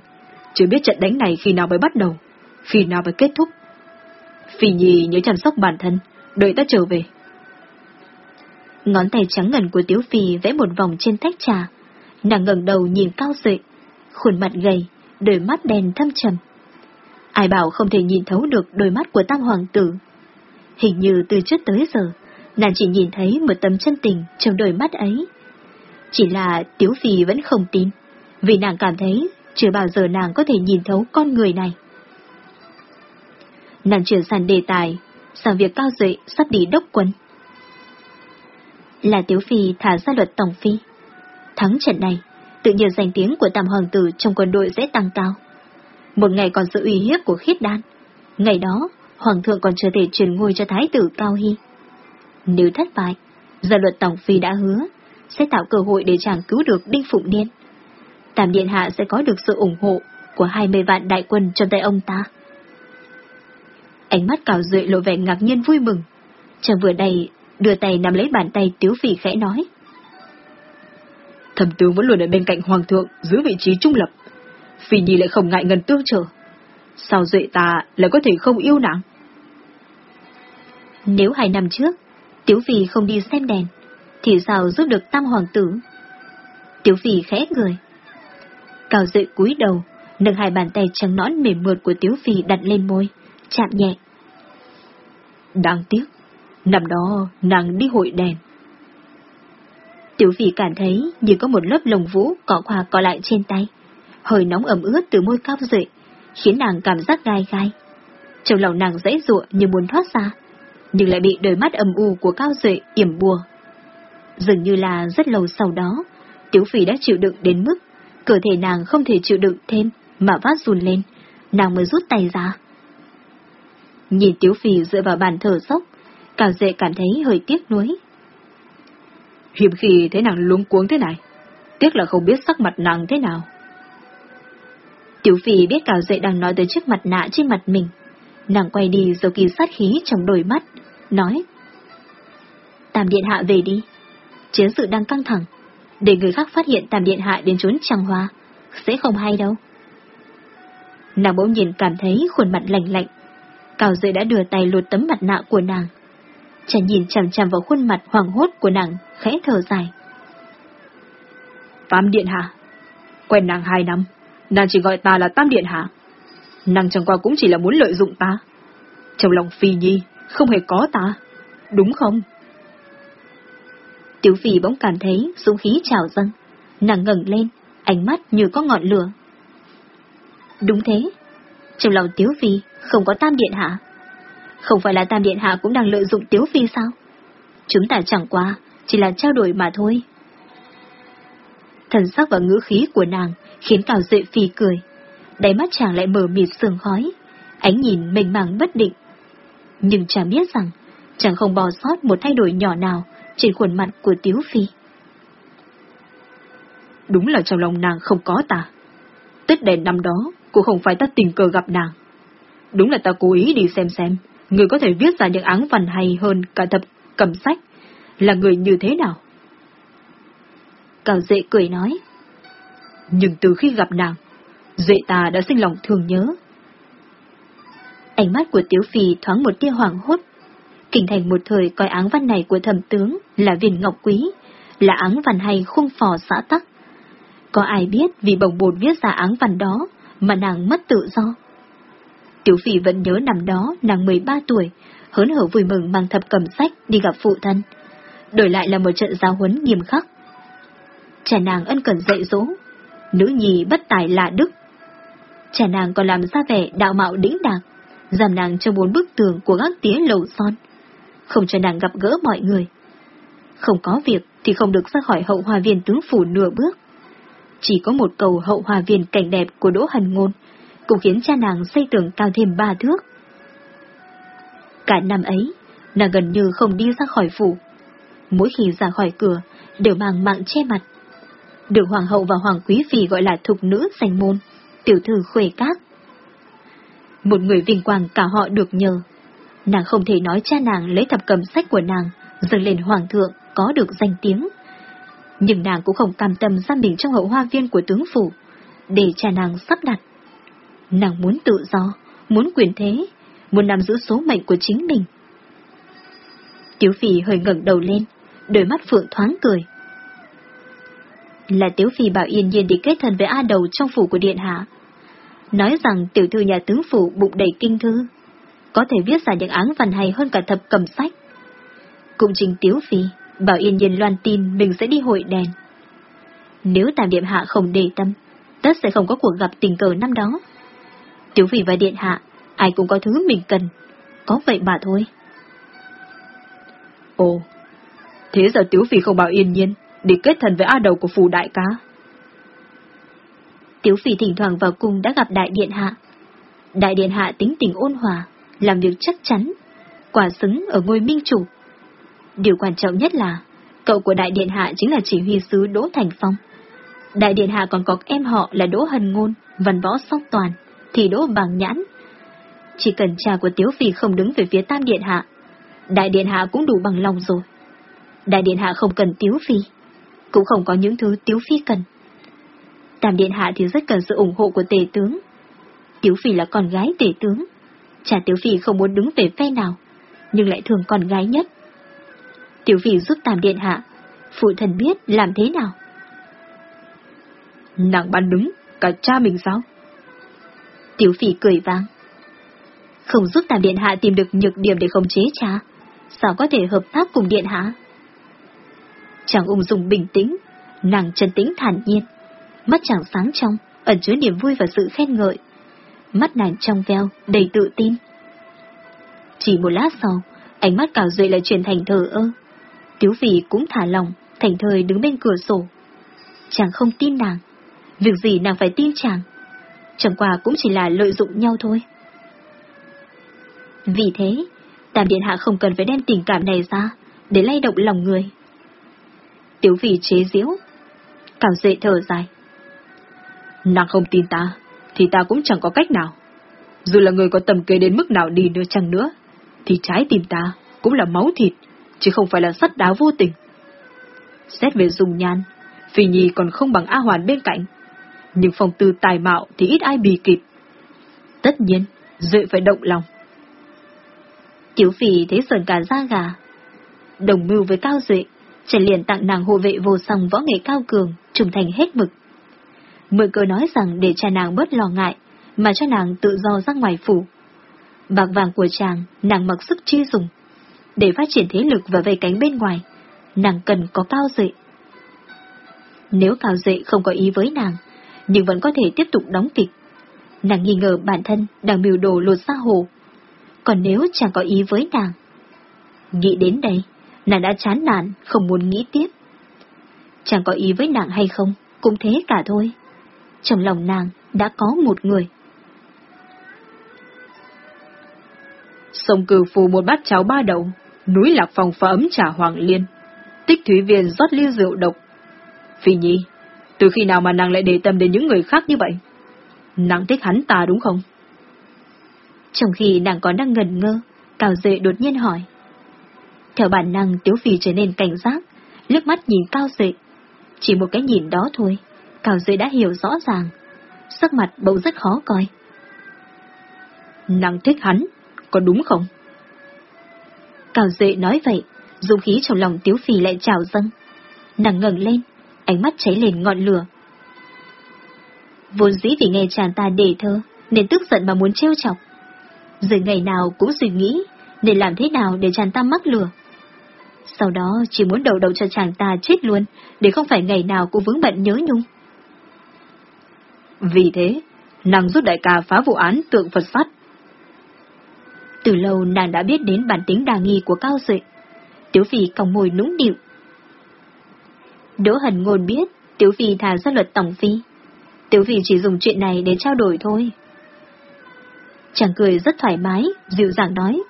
chưa biết trận đánh này khi nào mới bắt đầu, khi nào mới kết thúc. Phi Nhi nhớ chăm sóc bản thân, đợi ta trở về. Ngón tay trắng ngần của Tiếu Phi vẽ một vòng trên tách trà, nàng ngẩng đầu nhìn cao dậy, khuôn mặt gầy, đôi mắt đen thâm trầm. Ai bảo không thể nhìn thấu được đôi mắt của tam hoàng tử. Hình như từ trước tới giờ, nàng chỉ nhìn thấy một tấm chân tình trong đôi mắt ấy. Chỉ là Tiếu Phi vẫn không tin, vì nàng cảm thấy chưa bao giờ nàng có thể nhìn thấu con người này. Nàng chuyển sang đề tài, sang việc cao dậy sắp đi đốc quân. Là Tiếu Phi thả ra luật Tổng Phi. Thắng trận này, tự nhiên danh tiếng của tam hoàng tử trong quân đội sẽ tăng cao. Một ngày còn sự uy hiếp của khiết đan. Ngày đó, hoàng thượng còn chưa thể truyền ngôi cho thái tử Cao Hy. Nếu thất bại, gia luật Tổng Phi đã hứa, sẽ tạo cơ hội để chàng cứu được Đinh Phụng Niên. Tam Điện Hạ sẽ có được sự ủng hộ của 20 vạn đại quân trong tay ông ta. Ánh mắt cào rượi lộ vẻ ngạc nhiên vui mừng. Chàng vừa đầy, đưa tay nắm lấy bàn tay Tiếu Phỉ khẽ nói. Thẩm tướng vẫn luôn ở bên cạnh Hoàng thượng, giữ vị trí trung lập. Phi Nhi lại không ngại ngần tương trở. Sao duệ ta lại có thể không yêu nàng? Nếu hai năm trước, Tiếu Phi không đi xem đèn, thì sao giúp được tam hoàng tử? Tiếu Phi khẽ người. Cao dậy cúi đầu, nâng hai bàn tay trắng nõn mềm mượt của Tiếu Phi đặt lên môi, chạm nhẹ. Đáng tiếc, năm đó nàng đi hội đèn. Tiểu Phi cảm thấy như có một lớp lồng vũ cọ qua cọ lại trên tay, hơi nóng ẩm ướt từ môi cao dậy, khiến nàng cảm giác gai gai. Trong lòng nàng dãy ruộng như muốn thoát ra, nhưng lại bị đôi mắt âm u của cao dậy yểm bùa. Dường như là rất lâu sau đó, Tiểu Phi đã chịu đựng đến mức cơ thể nàng không thể chịu đựng thêm mà vát run lên, nàng mới rút tay ra. Nhìn Tiếu Phi dựa vào bàn thở sốc, Cao Dệ cảm thấy hơi tiếc nuối. Hiếm khi thấy nàng luống cuống thế này, tiếc là không biết sắc mặt nàng thế nào. Tiểu Phi biết Cao Dệ đang nói tới chiếc mặt nạ trên mặt mình. Nàng quay đi rồi kỳ sát khí trong đôi mắt, nói. tạm Điện Hạ về đi. Chiến sự đang căng thẳng. Để người khác phát hiện Tam Điện Hạ đến trốn trăng hoa, sẽ không hay đâu. Nàng bỗng nhìn cảm thấy khuôn mặt lạnh lạnh, Cao Duệ đã đưa tay lột tấm mặt nạ của nàng. Chàng nhìn chằm chằm vào khuôn mặt hoàng hốt của nàng, khẽ thở dài. Tam Điện Hạ. Quen nàng hai năm, nàng chỉ gọi ta là Tam Điện Hạ. Nàng chẳng qua cũng chỉ là muốn lợi dụng ta. Trong lòng Phi Nhi, không hề có ta, đúng không? Tiểu phì bỗng cảm thấy súng khí trào dâng, nàng ngẩng lên, ánh mắt như có ngọn lửa. Đúng thế, trong lòng Tiếu Phi không có Tam Điện Hạ. Không phải là Tam Điện Hạ cũng đang lợi dụng Tiếu Phi sao? Chúng ta chẳng qua, chỉ là trao đổi mà thôi. Thần sắc và ngữ khí của nàng khiến Cao Duệ Phi cười. Đáy mắt chàng lại mở mịt sương khói, ánh nhìn mênh màng bất định. Nhưng chàng biết rằng, chàng không bỏ sót một thay đổi nhỏ nào trên khuôn mặt của Tiếu Phi. Đúng là trong lòng nàng không có ta. Tết đèn năm đó cũng không phải ta tình cờ gặp nàng. Đúng là ta cố ý đi xem xem, người có thể viết ra những áng văn hay hơn cả thập cầm sách, là người như thế nào. Cao dệ cười nói. Nhưng từ khi gặp nàng, dệ ta đã sinh lòng thương nhớ. Ánh mắt của Tiếu Phi thoáng một tia hoàng hốt. Kinh thành một thời coi áng văn này của thẩm tướng là viên ngọc quý, là áng văn hay khung phò xã tắc. Có ai biết vì bồng bột viết ra áng văn đó mà nàng mất tự do? Tiểu Phi vẫn nhớ năm đó nàng 13 tuổi, hớn hở vui mừng mang thập cầm sách đi gặp phụ thân. Đổi lại là một trận giáo huấn nghiêm khắc. trẻ nàng ân cần dạy dỗ, nữ nhi bất tài là đức. trẻ nàng còn làm ra vẻ đạo mạo đĩnh đạc, giảm nàng trong bốn bức tường của các tía lầu son, không cho nàng gặp gỡ mọi người. Không có việc thì không được ra khỏi hậu hòa viên tướng phủ nửa bước. Chỉ có một cầu hậu hòa viên cảnh đẹp của Đỗ Hần Ngôn, cũng khiến cha nàng xây tường cao thêm ba thước. Cả năm ấy, nàng gần như không đi ra khỏi phủ. Mỗi khi ra khỏi cửa, đều mang mạng che mặt. Được hoàng hậu và hoàng quý phi gọi là thục nữ danh môn, tiểu thư khuê các. Một người vinh quang cả họ được nhờ. Nàng không thể nói cha nàng lấy thập cầm sách của nàng, dâng lên hoàng thượng có được danh tiếng. Nhưng nàng cũng không cam tâm giam mình trong hậu hoa viên của tướng phủ, để cha nàng sắp đặt. Nàng muốn tự do, muốn quyền thế, muốn nắm giữ số mệnh của chính mình. Tiếu Phi hơi ngẩng đầu lên, đôi mắt phượng thoáng cười. Là Tiếu Phi bảo yên nhiên đi kết thân với A Đầu trong phủ của Điện Hạ. Nói rằng tiểu thư nhà tướng phủ bụng đầy kinh thư, có thể viết ra những áng văn hay hơn cả thập cầm sách. Cũng trình Tiếu Phi bảo yên nhiên loan tin mình sẽ đi hội đèn. Nếu Tam Điện Hạ không đề tâm, tất sẽ không có cuộc gặp tình cờ năm đó. Tiếu Phi và Điện Hạ, ai cũng có thứ mình cần, có vậy mà thôi. Ồ, thế giờ Tiếu Phi không bảo yên nhiên, để kết thân với A đầu của phù đại cá. Tiếu Phi thỉnh thoảng vào cung đã gặp Đại Điện Hạ. Đại Điện Hạ tính tình ôn hòa, làm việc chắc chắn, quả xứng ở ngôi minh chủ. Điều quan trọng nhất là, cậu của Đại Điện Hạ chính là chỉ huy sứ Đỗ Thành Phong. Đại Điện Hạ còn có em họ là Đỗ Hân Ngôn, văn võ song toàn, thì Đỗ Bằng Nhãn. Chỉ cần cha của Tiếu Phi không đứng về phía Tam Điện Hạ, Đại Điện Hạ cũng đủ bằng lòng rồi. Đại Điện Hạ không cần Tiếu Phi, cũng không có những thứ Tiếu Phi cần. Tam Điện Hạ thì rất cần sự ủng hộ của tề tướng. Tiếu Phi là con gái tề tướng. Cha tiểu Phi không muốn đứng về phe nào, nhưng lại thường con gái nhất. tiểu Phi giúp Tam Điện Hạ, phụ thần biết làm thế nào. Nàng bán đứng, cả cha mình sao? tiểu Phi cười vang. Không giúp Tam Điện Hạ tìm được nhược điểm để khống chế cha, sao có thể hợp tác cùng Điện Hạ? Chàng ung dung bình tĩnh, nàng chân tĩnh thản nhiên, mắt chàng sáng trong, ẩn chứa niềm vui và sự khen ngợi. Mắt nàng trong veo, đầy tự tin. Chỉ một lát sau, ánh mắt cào duệ lại chuyển thành thờ ơ. Tiếu Phi cũng thả lòng, thành thời đứng bên cửa sổ. Chàng không tin nàng, việc gì nàng phải tin chàng. Chẳng qua cũng chỉ là lợi dụng nhau thôi. Vì thế, Tam Điện Hạ không cần phải đem tình cảm này ra, để lay động lòng người. Tiếu Phi chế diễu, Cào duệ thở dài. Nàng không tin ta, thì ta cũng chẳng có cách nào. Dù là người có tầm kế đến mức nào đi nữa chăng nữa, thì trái tim ta cũng là máu thịt, chứ không phải là sắt đá vô tình. Xét về dùng nhan, Phi Nhi còn không bằng A Hoàn bên cạnh, nhưng phong tư tài mạo thì ít ai bì kịp. Tất nhiên, Duệ phải động lòng. Tiểu Phi thấy sờn cả da gà. Đồng mưu với Cao Duệ, chỉ liền tặng nàng hộ vệ vô song võ nghệ cao cường, trùng thành hết mực. Mượn cơ nói rằng để cha nàng bớt lo ngại, mà cho nàng tự do ra ngoài phủ. Bạc vàng của chàng, nàng mặc sức chi dùng. Để phát triển thế lực và vây cánh bên ngoài, nàng cần có cao dệ. Nếu cao dệ không có ý với nàng, nhưng vẫn có thể tiếp tục đóng kịch. Nàng nghi ngờ bản thân đang mưu đồ lột ra hồ. Còn nếu chàng có ý với nàng, nghĩ đến đây, nàng đã chán nản, không muốn nghĩ tiếp. chàng có ý với nàng hay không, cũng thế cả thôi. Trong lòng nàng đã có một người. Sông cử phù một bát cháo ba đầu, núi lạc phòng pha ấm trà hoàng liên, tích thúy viên rót ly rượu độc. Phi nhi, từ khi nào mà nàng lại để tâm đến những người khác như vậy? Nàng thích hắn ta đúng không? Trong khi nàng còn đang ngần ngơ, Cao Dệ đột nhiên hỏi. Theo bản năng Tiếu Phi trở nên cảnh giác, liếc mắt nhìn Cao Dệ. Chỉ một cái nhìn đó thôi, Cao Duy đã hiểu rõ ràng. Sắc mặt bỗng rất khó coi. Nàng thích hắn, có đúng không? Cao Duy nói vậy, dùng khí trong lòng Tiếu Phi lại trào dâng. Nàng ngẩng lên, ánh mắt cháy lên ngọn lửa. Vốn dĩ vì nghe chàng ta đề thơ, nên tức giận mà muốn trêu chọc. Rồi ngày nào cũng suy nghĩ, để làm thế nào để chàng ta mắc lửa. Sau đó chỉ muốn đầu đầu cho chàng ta chết luôn, để không phải ngày nào cũng vướng bận nhớ nhung. Vì thế, nàng giúp đại ca phá vụ án tượng Phật sắt. Từ lâu nàng đã biết đến bản tính đa nghi của Cao Duệ. Tiểu Phi còng môi nũng điệu. Đỗ Hần Ngôn biết Tiểu Phi thà ra luật tổng phi. Tiểu Phi chỉ dùng chuyện này để trao đổi thôi. Chàng cười rất thoải mái, dịu dàng nói.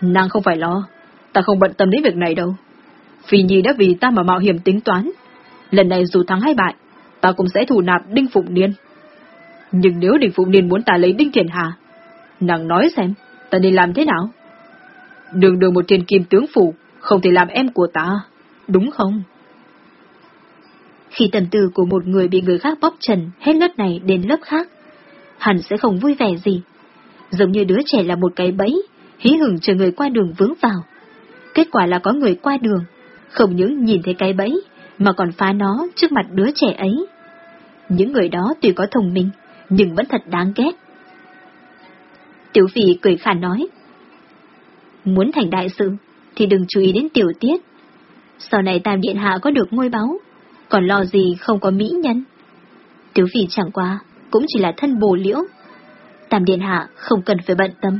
Nàng không phải lo, ta không bận tâm đến việc này đâu. Phi Nhi đã vì ta mà mạo hiểm tính toán. Lần này dù thắng hay bại, ta cũng sẽ thù nạp Đinh Phụng Niên. Nhưng nếu Đinh Phụng Niên muốn ta lấy Đinh Thiền Hà, nàng nói xem, ta nên làm thế nào? Đường đường một thiên kim tướng phủ, không thể làm em của ta, đúng không? Khi tầm tư của một người bị người khác bóp trần hết lớp này đến lớp khác, hẳn sẽ không vui vẻ gì. Giống như đứa trẻ là một cái bẫy, hí hửng chờ người qua đường vướng vào. Kết quả là có người qua đường, không những nhìn thấy cái bẫy, mà còn phá nó trước mặt đứa trẻ ấy. Những người đó tuy có thông minh, nhưng vẫn thật đáng ghét. Tiểu vị cười khả nói. Muốn thành đại sự, thì đừng chú ý đến tiểu tiết. Sau này Tam Điện Hạ có được ngôi báu, còn lo gì không có mỹ nhân. Tiểu vị chẳng qua, cũng chỉ là thân bồ liễu. Tam Điện Hạ không cần phải bận tâm.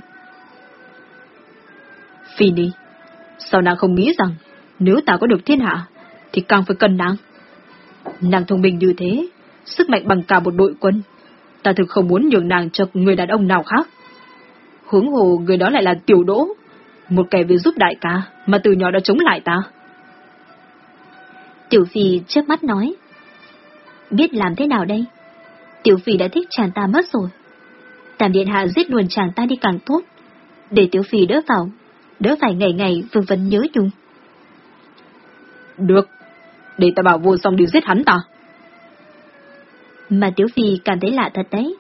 Phi đi, sao nàng không nghĩ rằng, nếu ta có được thiên hạ, thì càng phải cần nàng. Nàng thông minh như thế, sức mạnh bằng cả một đội quân. Ta thực không muốn nhường nàng cho người đàn ông nào khác. Hướng hồ người đó lại là tiểu đỗ, một kẻ vì giúp đại ca mà từ nhỏ đã chống lại ta. Tiểu Phi trước mắt nói. Biết làm thế nào đây? Tiểu Phi đã thích chàng ta mất rồi. Tàm Điện Hạ giết luôn chàng ta đi càng tốt, để Tiểu Phi đỡ vào, đỡ phải ngày ngày vương vấn nhớ nhung. Được, để ta bảo vô song đi giết hắn ta. Mà Tiểu Phi cảm thấy lạ thật đấy.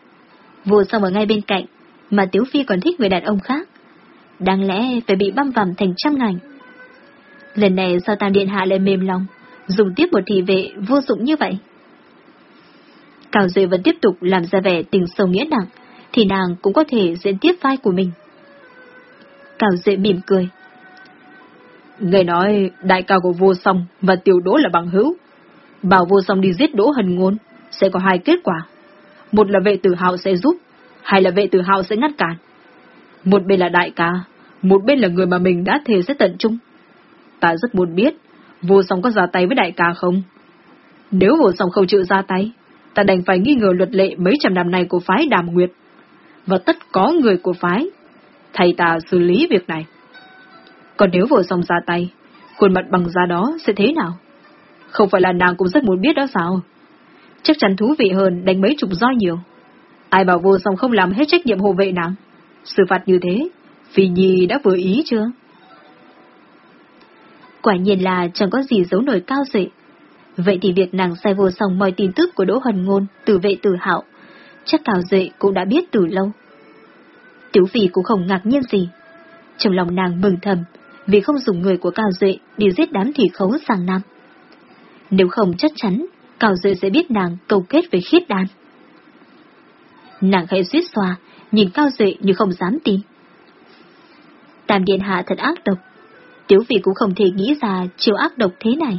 Vô song ở ngay bên cạnh, mà Tiểu Phi còn thích người đàn ông khác. Đáng lẽ phải bị băm vằm thành trăm ngành. Lần này sao Tam Điện Hạ lại mềm lòng, dùng tiếp một thị vệ vô dụng như vậy? Cao Duy vẫn tiếp tục làm ra vẻ tình sâu nghĩa nặng, thì nàng cũng có thể diễn tiếp vai của mình. Cao Duy mỉm cười. Người nói đại cao của vô song và tiểu đỗ là bằng hữu. Bảo vô song đi giết đỗ hần ngôn, sẽ có hai kết quả. Một là vệ tử hào sẽ giúp, hai là vệ tử hào sẽ ngăn cản. Một bên là đại ca, một bên là người mà mình đã thề sẽ tận trung. Ta rất muốn biết, vô song có ra tay với đại ca không? Nếu vô song không chịu ra tay, ta đành phải nghi ngờ luật lệ mấy trăm năm nay của phái đàm nguyệt. Và tất có người của phái, thầy ta xử lý việc này. Còn nếu vô song ra tay, khuôn mặt bằng da đó sẽ thế nào? Không phải là nàng cũng rất muốn biết đó sao? Chắc chắn thú vị hơn đánh mấy chục roi nhiều. Ai bảo vô song không làm hết trách nhiệm hộ vệ nàng? Sự phạt như thế, Phi Nhi đã vừa ý chưa? Quả nhiên là chẳng có gì giấu nổi cao dậy. Vậy thì việc nàng sai vô song mọi tin tức của Đỗ Hần Ngôn từ vệ tử hạo, chắc cao dậy cũng đã biết từ lâu. Tiểu Phi cũng không ngạc nhiên gì. Trong lòng nàng mừng thầm, vì không dùng người của Cao dệ đi giết đám thủy khấu sang Nam. Nếu không chắc chắn, Cao Duệ sẽ biết nàng cầu kết với khiết đan. Nàng khẽ suýt xoa, nhìn Cao Duệ như không dám tin. Tam Điện Hạ thật ác độc, tiểu vị cũng không thể nghĩ ra chiều ác độc thế này.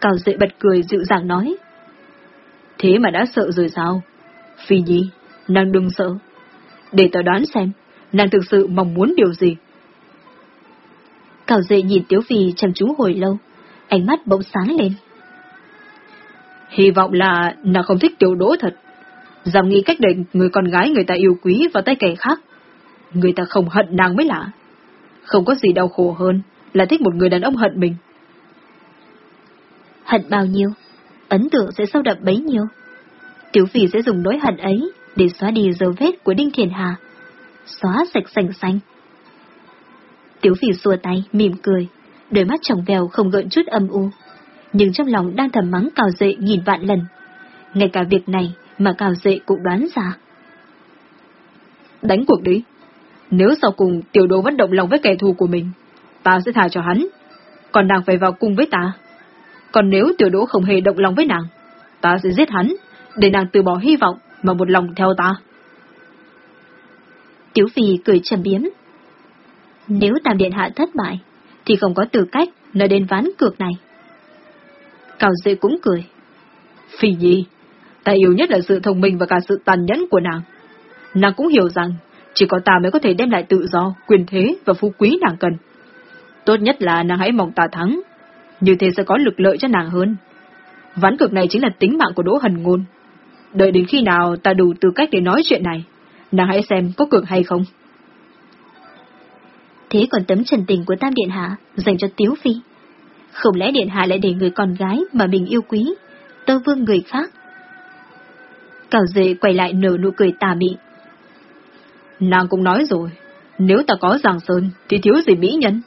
Cao Duệ bật cười dịu dàng nói. Thế mà đã sợ rồi sao? Phi Nhi, nàng đừng sợ. Để tao đoán xem, nàng thực sự mong muốn điều gì. Cao Duệ nhìn Tiếu Phi chăm chú hồi lâu, ánh mắt bỗng sáng lên. Hy vọng là nàng không thích tiểu đỗ thật. Dám nghĩ cách để người con gái người ta yêu quý vào tay kẻ khác. Người ta không hận nàng mới lạ. Không có gì đau khổ hơn là thích một người đàn ông hận mình. Hận bao nhiêu, ấn tượng sẽ sâu đậm bấy nhiêu. Tiểu phỉ sẽ dùng nỗi hận ấy để xóa đi dấu vết của Đinh Thiền Hà. Xóa sạch sành xanh. Tiểu phỉ xua tay, mỉm cười, đôi mắt trong vèo không gợn chút âm u. Nhưng trong lòng đang thầm mắng cào dệ nghìn vạn lần. Ngay cả việc này mà cào dệ cũng đoán ra. Đánh cuộc đi. Nếu sau cùng tiểu đồ vẫn động lòng với kẻ thù của mình, ta sẽ thả cho hắn. Còn nàng phải vào cung với ta. Còn nếu tiểu đỗ không hề động lòng với nàng, ta sẽ giết hắn, để nàng từ bỏ hy vọng mà một lòng theo ta. Tiểu Phi cười trầm biếm. Nếu Tam Điện Hạ thất bại, thì không có tư cách nói đến ván cược này. Cao Dê cũng cười. Phi Nhi, ta yêu nhất là sự thông minh và cả sự tàn nhẫn của nàng. Nàng cũng hiểu rằng, chỉ có ta mới có thể đem lại tự do, quyền thế và phú quý nàng cần. Tốt nhất là nàng hãy mong ta thắng, như thế sẽ có lực lợi cho nàng hơn. Ván cực này chính là tính mạng của Đỗ Hần Ngôn. Đợi đến khi nào ta đủ tư cách để nói chuyện này, nàng hãy xem có cược hay không. Thế còn tấm trần tình của Tam Điện Hạ dành cho Tiếu Phi. Không lẽ Điện Hạ lại để người con gái mà mình yêu quý, tơ vương người khác? Cao dệ quay lại nở nụ cười tà mị. Nàng cũng nói rồi, nếu ta có Giang Sơn thì thiếu gì mỹ nhân.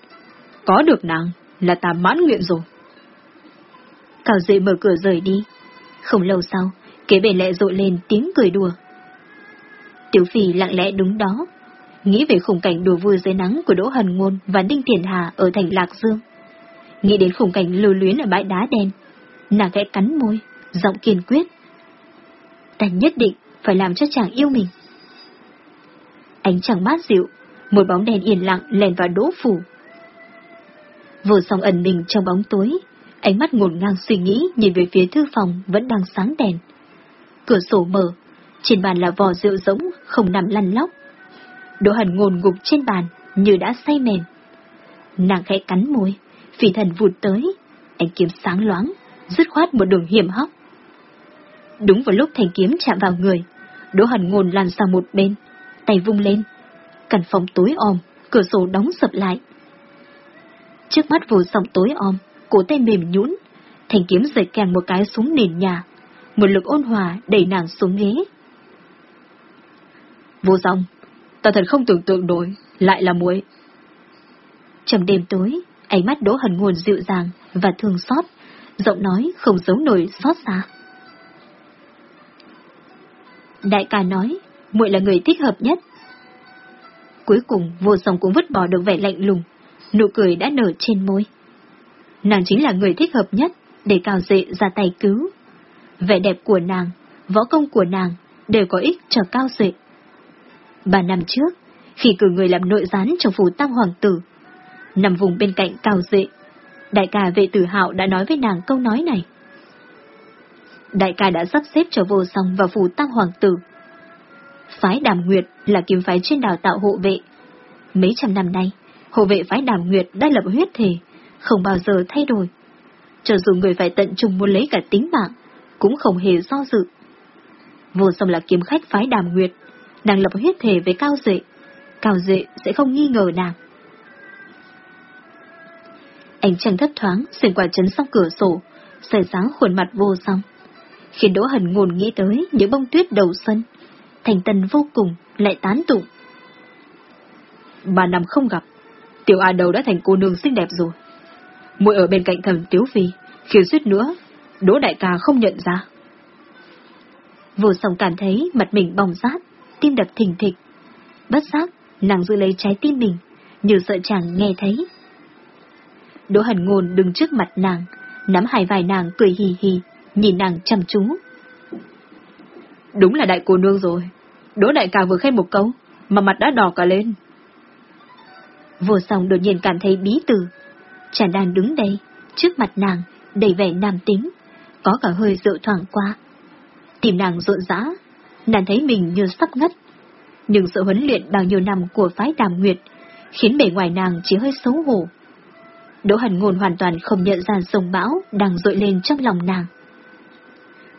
Có được nàng là ta mãn nguyện rồi. Cao dệ mở cửa rời đi. Không lâu sau, kế bề lẹ rội lên tiếng cười đùa. Tiểu Phi lặng lẽ đứng đó, nghĩ về khung cảnh đùa vui dưới nắng của Đỗ Hần Ngôn và Đinh Thiền Hà ở thành Lạc Dương. Nghĩ đến khung cảnh lưu luyến ở bãi đá đen, nàng khẽ cắn môi, giọng kiên quyết. Ta nhất định phải làm cho chàng yêu mình. Ánh trăng mát dịu, một bóng đèn yên lặng lèn vào đỗ phủ. Vô song ẩn mình trong bóng tối, ánh mắt ngổn ngang suy nghĩ nhìn về phía thư phòng vẫn đang sáng đèn. Cửa sổ mở, trên bàn là vò rượu rỗng, không nằm lăn lóc. Đỗ hẳn ngồn ngục trên bàn, như đã say mềm. Nàng khẽ cắn môi, phỉ thần vụt tới, ánh kiếm sáng loáng, dứt khoát một đường hiểm hóc. Đúng vào lúc thanh kiếm chạm vào người, Đỗ hẳn ngồn lăn sang một bên, tay vung lên. Căn phòng tối om, cửa sổ đóng sập lại. Trước mắt vô sòng tối om, cổ tay mềm nhũn, thanh kiếm rời càng một cái xuống nền nhà, một lực ôn hòa đẩy nàng xuống ghế. Vô dòng, ta thật không tưởng tượng nổi, lại là muội. Trong đêm tối, ánh mắt đỗ hần nguồn dịu dàng và thương xót, giọng nói không giấu nổi xót xa. Đại ca nói, muội là người thích hợp nhất. Cuối cùng, vô song cũng vứt bỏ được vẻ lạnh lùng, nụ cười đã nở trên môi. Nàng chính là người thích hợp nhất để Cao Dệ ra tay cứu. Vẻ đẹp của nàng, võ công của nàng đều có ích cho Cao Dệ. Ba năm trước, khi cử người làm nội gián trong phủ tam hoàng tử, nằm vùng bên cạnh Cao Dệ, đại ca vệ tử hạo đã nói với nàng câu nói này. Đại ca đã sắp xếp cho vô song và phủ tam hoàng tử. Phái đàm nguyệt là kiếm phái trên đào tạo hộ vệ. Mấy trăm năm nay, hộ vệ phái đàm nguyệt đã lập huyết thể, không bao giờ thay đổi. Cho dù người phải tận trung muốn lấy cả tính mạng, cũng không hề do dự. Vô song là kiếm khách phái đàm nguyệt, nàng lập huyết thể với Cao Dệ. Cao Dệ sẽ không nghi ngờ nàng. Ánh trăng thấp thoáng xuyên qua chấn song cửa sổ, soi sáng khuôn mặt vô song. Khiến Đỗ Hần ngồn nghĩ tới những bông tuyết đầu xuân, thành tần vô cùng, lại tán tụng. Bà nằm không gặp, tiểu A đầu đã thành cô nương xinh đẹp rồi. Muội ở bên cạnh thầm Tiếu Phi, khiêu suýt nữa, Đỗ Đại ca không nhận ra. Vô song cảm thấy mặt mình bỏng rát, tim đập thình thịch. Bất giác, nàng giữ lấy trái tim mình, như sợ chàng nghe thấy. Đỗ Hần Ngôn đứng trước mặt nàng, nắm hai vai nàng cười hì hì, nhìn nàng chăm chú. Đúng là đại cô nương rồi, Đỗ đại ca vừa khen một câu, mà mặt đã đỏ cả lên. Vô song đột nhiên cảm thấy bí tử. Chàng đang đứng đây, trước mặt nàng, đầy vẻ nam tính, có cả hơi rượu thoảng qua. Tìm nàng rộn rã, nàng thấy mình như sắp ngất. Nhưng sự huấn luyện bao nhiêu năm của phái đàm nguyệt khiến bề ngoài nàng chỉ hơi xấu hổ. Đỗ Hần Ngôn hoàn toàn không nhận ra sông bão đang dội lên trong lòng nàng.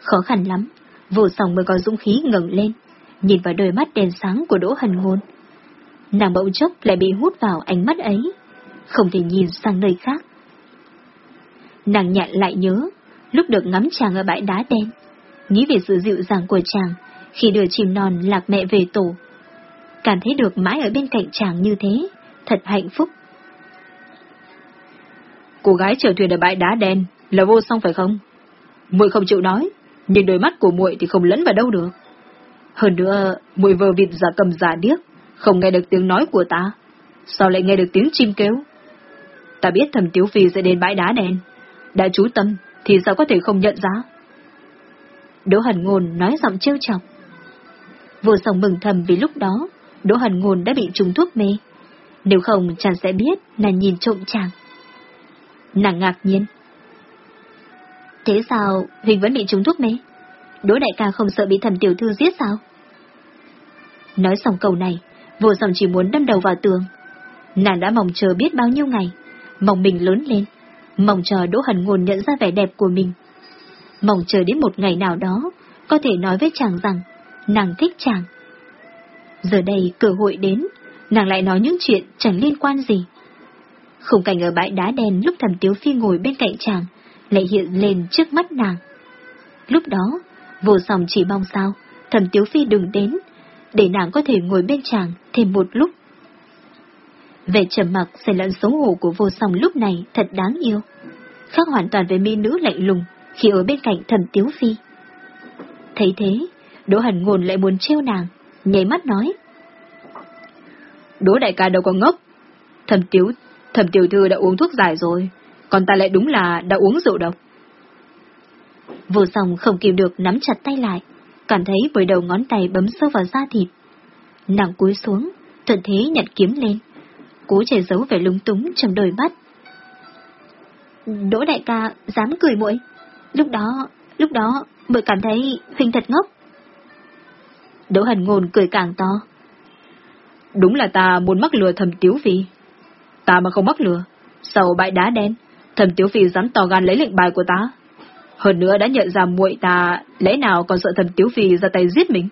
Khó khăn lắm, vô song mới có dũng khí ngẩng lên, nhìn vào đôi mắt đèn sáng của Đỗ Hần Ngôn. Nàng bỗng chốc lại bị hút vào ánh mắt ấy, không thể nhìn sang nơi khác. Nàng nhạn lại nhớ, lúc được ngắm chàng ở bãi đá đen, nghĩ về sự dịu dàng của chàng khi đưa chim non lạc mẹ về tổ. Cảm thấy được mãi ở bên cạnh chàng như thế, thật hạnh phúc. Cô gái chở thuyền ở bãi đá đen là vô song phải không? Muội không chịu nói, nhưng đôi mắt của muội thì không lẫn vào đâu được. Hơn nữa, muội vờ vịt giả cầm giả điếc, không nghe được tiếng nói của ta. Sao lại nghe được tiếng chim kêu? Ta biết thầm tiếu phi sẽ đến bãi đá đen. Đã chú tâm, thì sao có thể không nhận ra? Đỗ Hần Ngôn nói giọng trêu chọc. Vô song mừng thầm vì lúc đó, Đỗ Hần Ngôn đã bị trúng thuốc mê. Nếu không chàng sẽ biết là nhìn trộm chàng. Nàng ngạc nhiên. Thế sao Huỳnh vẫn bị trúng thuốc mê? Đỗ đại ca không sợ bị thẩm tiểu thư giết sao? Nói xong câu này, vô dòng chỉ muốn đâm đầu vào tường. Nàng đã mong chờ biết bao nhiêu ngày, mong mình lớn lên, mong chờ Đỗ Hần Ngôn nhận ra vẻ đẹp của mình. Mong chờ đến một ngày nào đó, có thể nói với chàng rằng, nàng thích chàng. Giờ đây cơ hội đến, nàng lại nói những chuyện chẳng liên quan gì. Khung cảnh ở bãi đá đen lúc thầm Tiếu Phi ngồi bên cạnh chàng, lại hiện lên trước mắt nàng. Lúc đó, vô song chỉ mong sao, thầm Tiếu Phi đừng đến, để nàng có thể ngồi bên chàng thêm một lúc. Vẻ trầm mặc xen lẫn xấu hổ của vô song lúc này thật đáng yêu, khác hoàn toàn với mỹ nữ lạnh lùng khi ở bên cạnh thầm Tiếu Phi. Thấy thế, Đỗ Hần Ngôn lại muốn trêu nàng, nhảy mắt nói. Đỗ đại ca đâu có ngốc. Thầm Tiếu, thầm tiểu thư đã uống thuốc giải rồi, còn ta lại đúng là đã uống rượu độc. Vô song không kìm được nắm chặt tay lại, cảm thấy với đầu ngón tay bấm sâu vào da thịt. Nàng cúi xuống, thuận thế nhặt kiếm lên, cố che giấu vẻ lúng túng trong đôi mắt. Đỗ đại ca dám cười muội, lúc đó, lúc đó muội cảm thấy huynh thật ngốc. Đỗ hần ngôn cười càng to. Đúng là ta muốn mắc lừa thầm tiếu vì Ta mà không mắc lừa, sau bãi đá đen, thầm tiếu phi dám to gan lấy lệnh bài của ta. Hơn nữa đã nhận ra muội ta, lẽ nào còn sợ thầm tiếu phi ra tay giết mình?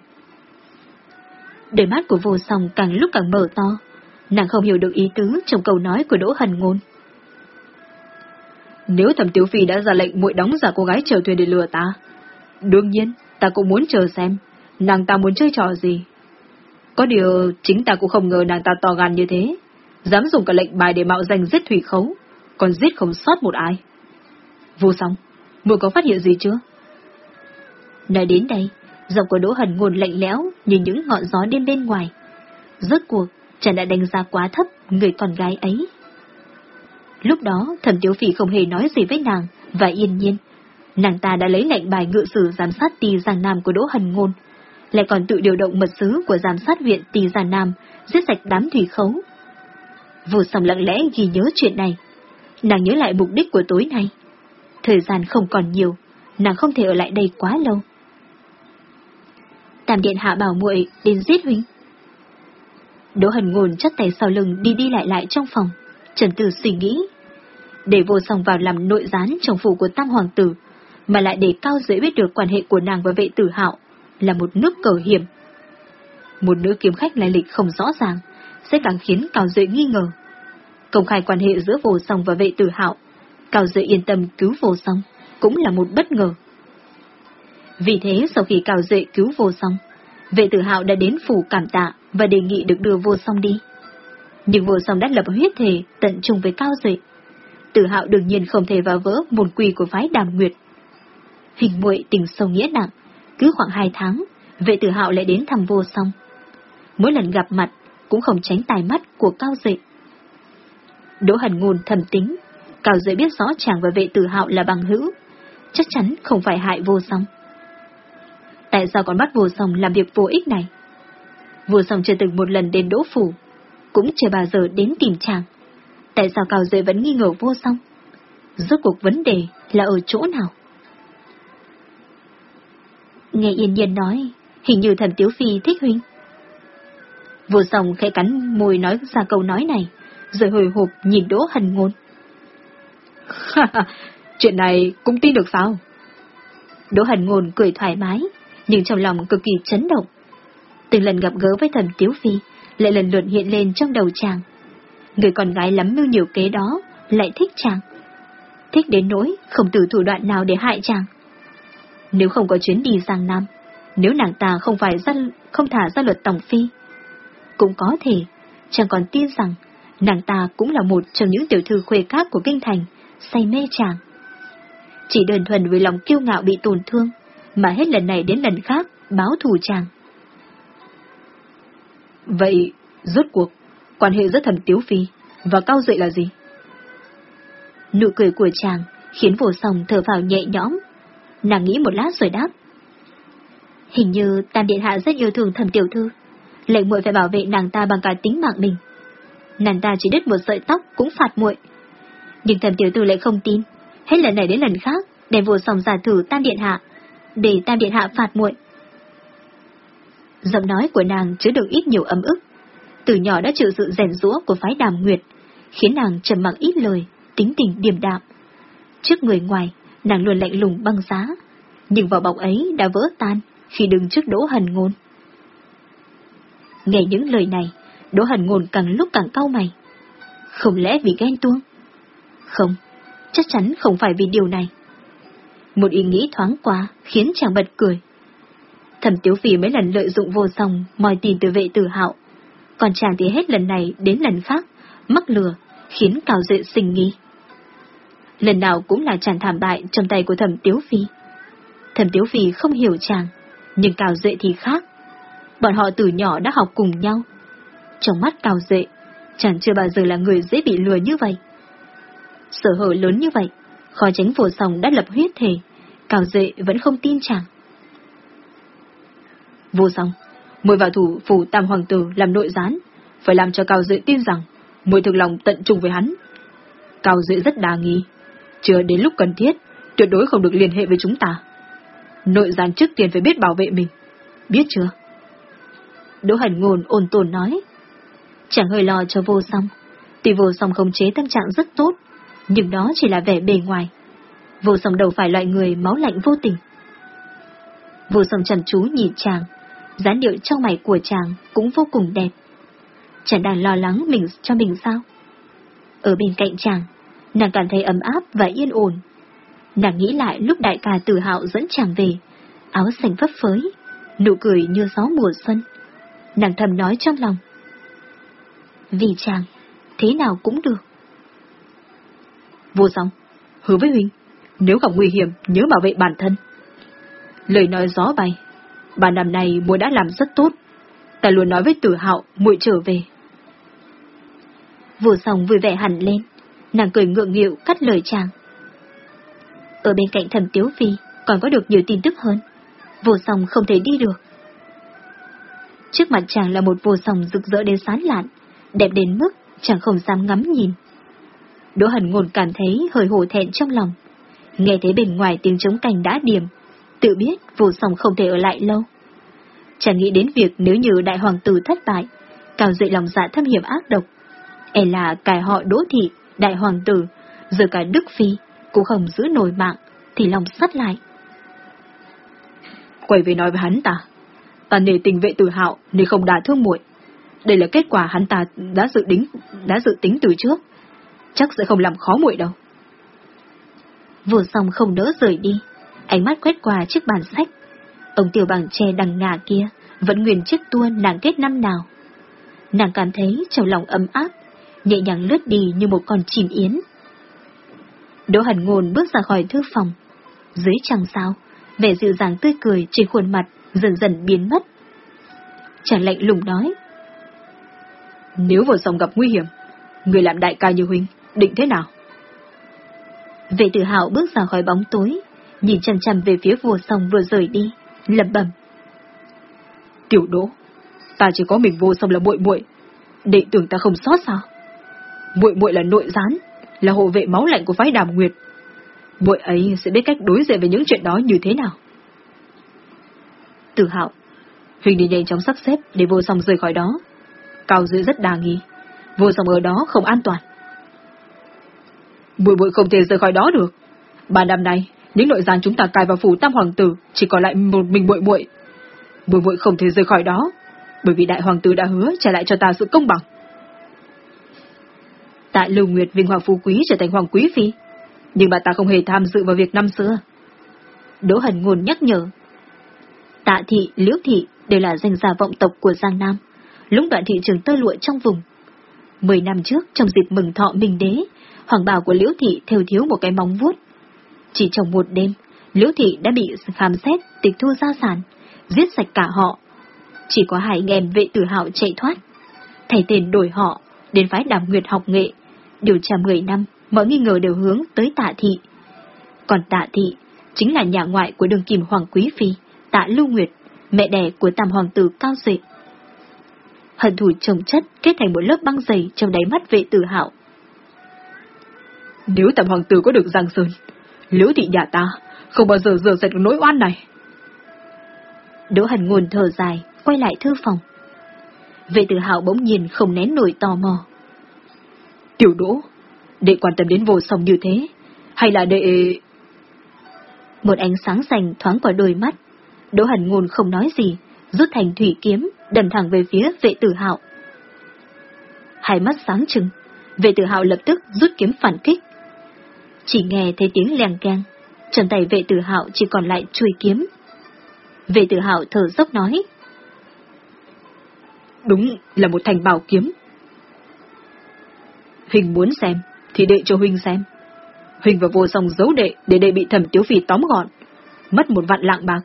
Đôi mắt của vô song càng lúc càng mở to, nàng không hiểu được ý tứ trong câu nói của Đỗ Hần Ngôn. Nếu thầm tiếu phi đã ra lệnh muội đóng giả cô gái chờ thuyền để lừa ta, đương nhiên ta cũng muốn chờ xem nàng ta muốn chơi trò gì. Có điều chính ta cũng không ngờ nàng ta to gan như thế, dám dùng cả lệnh bài để mạo danh giết thủy khấu, còn giết không sót một ai. Vô song, muội có phát hiện gì chưa? Nói đến đây, giọng của Đỗ Hần ngôn lạnh lẽo như những ngọn gió đêm bên ngoài. Rốt cuộc, chàng đã đánh giá quá thấp người con gái ấy. Lúc đó, thẩm tiểu phỉ không hề nói gì với nàng, và yên nhiên. Nàng ta đã lấy lệnh bài ngự sử giám sát tì giang nam của Đỗ Hần Ngôn, lại còn tự điều động mật sứ của giám sát viện tì giang nam, giết sạch đám thủy khấu. Vô song lặng lẽ ghi nhớ chuyện này. Nàng nhớ lại mục đích của tối nay. Thời gian không còn nhiều, nàng không thể ở lại đây quá lâu. Tam điện hạ bảo muội đến giết huynh. Đỗ Hần Ngôn chất tay sau lưng đi đi lại lại trong phòng, trần tử suy nghĩ. Để vô song vào làm nội gián trong phủ của Tam Hoàng tử, mà lại để cao dễ biết được quan hệ của nàng và vệ tử hạo, là một nước cờ hiểm. Một nữ kiếm khách lai lịch không rõ ràng, sẽ càng khiến Cao Duệ nghi ngờ. Công khai quan hệ giữa vô song và vệ tử hạo, Cao Duệ yên tâm cứu vô song, cũng là một bất ngờ. Vì thế sau khi Cao Duệ cứu vô song, vệ tử hạo đã đến phủ cảm tạ và đề nghị được đưa vô song đi. Nhưng vô song đã lập huyết thể tận trung với Cao Duệ. Tử hạo đương nhiên không thể vào vỡ môn quỳ của phái đàm nguyệt. Hình muội tình sâu nghĩa nặng, cứ khoảng hai tháng, vệ tử hạo lại đến thăm vô song. Mỗi lần gặp mặt, cũng không tránh tài mắt của Cao Dệ. Đỗ Hần Ngôn thầm tính, Cao Dệ biết rõ chàng và vệ tử hạo là bằng hữu, chắc chắn không phải hại vô song. Tại sao còn bắt vô song làm việc vô ích này? Vô song chưa từng một lần đến đỗ phủ, cũng chưa bao giờ đến tìm chàng. Tại sao Cao Dệ vẫn nghi ngờ vô song? Rốt cuộc vấn đề là ở chỗ nào? Nghe yên nhiên nói, hình như thần Tiếu Phi thích huynh. Vô song khẽ cắn môi nói ra câu nói này, rồi hồi hộp nhìn Đỗ Hần Ngôn. Chuyện này cũng tin được sao? Đỗ Hần Ngôn cười thoải mái, nhưng trong lòng cực kỳ chấn động. Từng lần gặp gỡ với thầm Tiếu Phi, lại lần lượt hiện lên trong đầu chàng. Người con gái lắm mưu nhiều kế đó, lại thích chàng. Thích đến nỗi không từ thủ đoạn nào để hại chàng. Nếu không có chuyến đi sang Nam, nếu nàng ta không phải ra, không thả ra luật tổng phi, cũng có thể, chàng còn tin rằng nàng ta cũng là một trong những tiểu thư khuê các của kinh thành, say mê chàng. Chỉ đơn thuần vì lòng kiêu ngạo bị tổn thương, mà hết lần này đến lần khác báo thù chàng. Vậy, rốt cuộc, quan hệ giữa thầm tiếu phi và cao dậy là gì? Nụ cười của chàng khiến vô sòng thở vào nhẹ nhõm. Nàng nghĩ một lát rồi đáp. Hình như Tam Điện Hạ rất yêu thương thầm tiểu thư. Lệnh muội phải bảo vệ nàng ta bằng cả tính mạng mình. Nàng ta chỉ đứt một sợi tóc cũng phạt muội. Nhưng thầm tiểu tử lại không tin. Hết lần này đến lần khác, đem vô sòng giả thử Tam Điện Hạ. Để Tam Điện Hạ phạt muội. Giọng nói của nàng chứa được ít nhiều ấm ức. Từ nhỏ đã chịu sự rèn rũa của phái đàm nguyệt, khiến nàng trầm mặc ít lời, tính tình điềm đạm. Trước người ngoài, nàng luôn lạnh lùng băng giá, nhưng vào bọc ấy đã vỡ tan khi đứng trước Đỗ Hần Ngôn. Nghe những lời này, Đỗ Hành Ngôn càng lúc càng cau mày. Không lẽ vì ghen tuông? Không, chắc chắn không phải vì điều này. Một ý nghĩ thoáng qua khiến chàng bật cười. Thẩm Tiếu Phi mấy lần lợi dụng vô song moi tin từ vệ tử hạo, còn chàng thì hết lần này đến lần khác, mắc lừa, khiến Cao Duệ sinh nghi. Lần nào cũng là chàng thảm bại trong tay của Thẩm Tiếu Phi. Thẩm Tiếu Phi không hiểu chàng, nhưng Cao Duệ thì khác. Bọn họ từ nhỏ đã học cùng nhau. Trong mắt Cao dệ, chàng chưa bao giờ là người dễ bị lừa như vậy. Sở hở lớn như vậy, khó tránh vô sòng đã lập huyết thể, Cao dệ vẫn không tin chàng. Vô sòng, mời vào thủ phủ Tam Hoàng Tử làm nội gián, phải làm cho Cao dệ tin rằng mười thực lòng tận trung với hắn. Cao dệ rất đa nghi, chưa đến lúc cần thiết, tuyệt đối không được liên hệ với chúng ta. Nội gián trước tiên phải biết bảo vệ mình, biết chưa? Đỗ Hẳn Ngôn ôn tồn nói. Chẳng hơi lo cho vô song, tuy vô song không chế tâm trạng rất tốt, nhưng đó chỉ là vẻ bề ngoài. Vô song đâu phải loại người máu lạnh vô tình. Vô song trầm chú nhìn chàng, dáng điệu trong mày của chàng cũng vô cùng đẹp. Chàng đang lo lắng mình cho mình sao? Ở bên cạnh chàng, nàng cảm thấy ấm áp và yên ổn. Nàng nghĩ lại lúc đại ca tự hạo dẫn chàng về, áo xanh phấp phới, nụ cười như gió mùa xuân. Nàng thầm nói trong lòng. Vì chàng, thế nào cũng được. Vô song, hứa với huynh, nếu gặp nguy hiểm nhớ bảo vệ bản thân. Lời nói gió bay, bà năm này muội đã làm rất tốt. Ta luôn nói với tử hạo muội trở về. Vô song vui vẻ hẳn lên, nàng cười ngượng nghịu cắt lời chàng. Ở bên cạnh thầm tiếu phi còn có được nhiều tin tức hơn. Vô song không thể đi được. Trước mặt chàng là một vô sòng rực rỡ đến sán lạn, đẹp đến mức chàng không dám ngắm nhìn. Đỗ Hần Ngôn cảm thấy hơi hổ thẹn trong lòng. Nghe thấy bên ngoài tiếng trống cành đã điểm, tự biết vô sòng không thể ở lại lâu. Chàng nghĩ đến việc nếu như đại hoàng tử thất bại, cao dậy lòng dạ thâm hiểm ác độc. E là cải họ đỗ thị, đại hoàng tử, giờ cả Đức Phi, cũng không giữ nổi mạng, thì lòng sắt lại. Quay về nói với hắn ta, ta nề tình vệ tử hạo nên không đả thương muội. Đây là kết quả hắn ta đã dự tính, đã dự tính từ trước, chắc sẽ không làm khó muội đâu. Vừa xong không đỡ rời đi, ánh mắt quét qua chiếc bàn sách. Ông tiểu bằng tre đằng ngà kia vẫn nguyên chiếc tua nàng kết năm nào. Nàng cảm thấy trong lòng ấm áp, nhẹ nhàng lướt đi như một con chim yến. Đỗ Hẳn Ngôn bước ra khỏi thư phòng. Dưới trăng sao, vẻ dịu dàng tươi cười trên khuôn mặt dần dần biến mất. Chàng lạnh lùng nói. Nếu vừa xong gặp nguy hiểm, người làm đại ca như huynh, định thế nào? Vệ tử hạo bước ra khỏi bóng tối, nhìn chăm chăm về phía vua song vừa rời đi, lẩm bẩm. Tiểu đỗ, Ta chỉ có mình vô song là muội muội, đệ tưởng ta không sót sao? Muội muội là nội gián, là hộ vệ máu lạnh của phái Đàm Nguyệt. Muội ấy sẽ biết cách đối diện với những chuyện đó như thế nào? Từ Hạo, Huỳnh đi nhanh chóng sắp xếp để vô song rời khỏi đó. Cao dữ rất đa nghi, vô song ở đó không an toàn. Bụi bụi không thể rời khỏi đó được. Ba năm nay, những nội gián chúng ta cài vào phủ tam hoàng tử chỉ còn lại một mình bụi bụi. Bụi bụi không thể rời khỏi đó, bởi vì đại hoàng tử đã hứa trả lại cho ta sự công bằng. Tại Lưu Nguyệt vinh hoàng phú quý trở thành hoàng quý phi, nhưng bà ta không hề tham dự vào việc năm xưa. Đỗ Hần Ngôn nhắc nhở. Tạ thị, Liễu thị đều là danh gia vọng tộc của Giang Nam, lũng đoạn thị trường tơ lụa trong vùng. Mười năm trước, trong dịp mừng thọ Minh Đế, hoàng bào của Liễu thị theo thiếu một cái móng vuốt. Chỉ trong một đêm, Liễu thị đã bị khám xét, tịch thu gia sản, giết sạch cả họ. Chỉ có hai anh em vệ tử hạo chạy thoát. Thầy tên đổi họ, đến phái đàm nguyệt học nghệ. Điều tra 10 năm, mọi nghi ngờ đều hướng tới tạ thị. Còn tạ thị, chính là nhà ngoại của đường kim Hoàng Quý Phi, tạ Lưu Nguyệt, mẹ đẻ của tam hoàng tử cao dệ. Hận thủ trồng chất kết thành một lớp băng dày trong đáy mắt vệ tử hạo. Nếu tam hoàng tử có được giang sơn, liễu thị nhà ta không bao giờ rửa sạch được nỗi oan này. Đỗ Hần nguồn thở dài, quay lại thư phòng. Vệ tử hạo bỗng nhiên không nén nổi tò mò. Tiểu đỗ, đệ quan tâm đến vô song như thế, hay là đệ... Một ánh sáng xanh thoáng qua đôi mắt, Đỗ Hần ngôn không nói gì, rút thành thủy kiếm, đâm thẳng về phía vệ tử hạo. Hai mắt sáng trừng, vệ tử hạo lập tức rút kiếm phản kích. Chỉ nghe thấy tiếng leng keng, trần tay vệ tử hạo chỉ còn lại chuôi kiếm. Vệ tử hạo thở dốc nói. Đúng là một thành bảo kiếm. Huỳnh muốn xem, thì đệ cho Huỳnh xem. Huỳnh và vô song giấu đệ để đệ bị thẩm tiếu phi tóm gọn. Mất một vạn lạng bạc.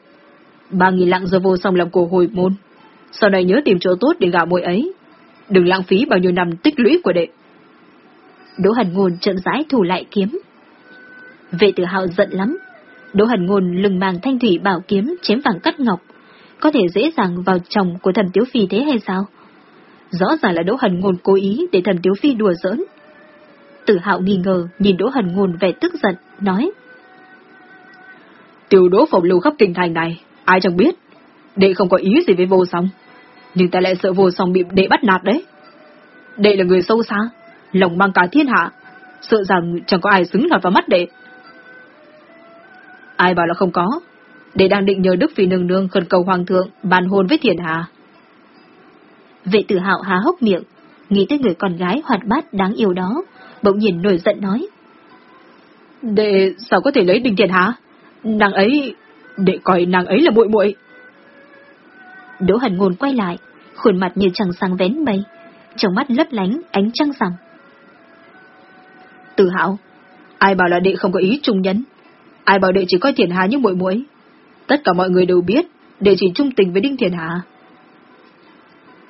Ba nghìn lạng do vô xong làm cổ hồi môn. Sau này nhớ tìm chỗ tốt để gạo môi ấy. Đừng lãng phí bao nhiêu năm tích lũy của đệ. Đỗ Hần Ngôn chậm rãi thủ lại kiếm. Vệ tử hạo giận lắm. Đỗ Hần Ngôn lừng màng thanh thủy bảo kiếm chém vàng cắt ngọc. Có thể dễ dàng vào chồng của thần tiếu phi thế hay sao? Rõ ràng là Đỗ Hần Ngôn cố ý để thần tiếu phi đùa giỡn. Tử hạo nghi ngờ nhìn Đỗ Hần Ngôn vẻ tức giận, nói. Tiểu đỗ phòng lưu khắp kinh thành này, ai chẳng biết. Đệ không có ý gì với vô song. Nhưng ta lại sợ vô song bị đệ bắt nạt đấy. Đệ là người sâu xa, lòng mang cả thiên hạ, sợ rằng chẳng có ai xứng lọt vào mắt đệ. Ai bảo là không có, đệ đang định nhờ Đức Phi Nương Nương khẩn cầu Hoàng thượng bàn hôn với thiền hạ. Vệ tử hạo há hốc miệng, nghĩ tới người con gái hoạt bát đáng yêu đó, bỗng nhìn nổi giận nói. Đệ sao có thể lấy đình thiền hạ? Nàng ấy, đệ coi nàng ấy là muội muội. Đỗ Hần Ngôn quay lại, khuôn mặt như trăng sáng vén mây, trong mắt lấp lánh ánh trăng rằm. Từ hạo, ai bảo là đệ không có ý trung nhấn? Ai bảo đệ chỉ coi thiền hà như muội muội? Tất cả mọi người đều biết, đệ chỉ trung tình với Đinh Thiền Hà.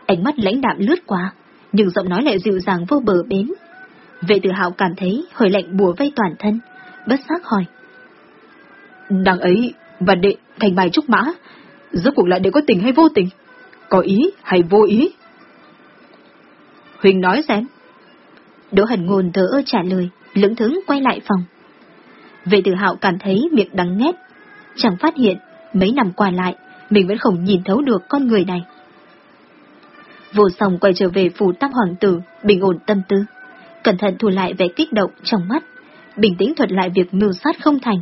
Ánh mắt lãnh đạm lướt qua, nhưng giọng nói lại dịu dàng vô bờ bến. Vệ tử hạo cảm thấy hơi lạnh bùa vây toàn thân, bất giác hỏi. Đằng ấy và đệ thành bài trúc mã, rốt cuộc lại đệ có tình hay vô tình? Có ý hay vô ý? Huỳnh nói xem. Đỗ Hần Ngôn thở ơ trả lời, lưỡng thứng quay lại phòng. Vệ tử hạo cảm thấy miệng đắng nghét, chẳng phát hiện mấy năm qua lại mình vẫn không nhìn thấu được con người này. Vô song quay trở về phủ tam hoàng tử, bình ổn tâm tư, cẩn thận thu lại vẻ kích động trong mắt, bình tĩnh thuật lại việc mưu sát không thành.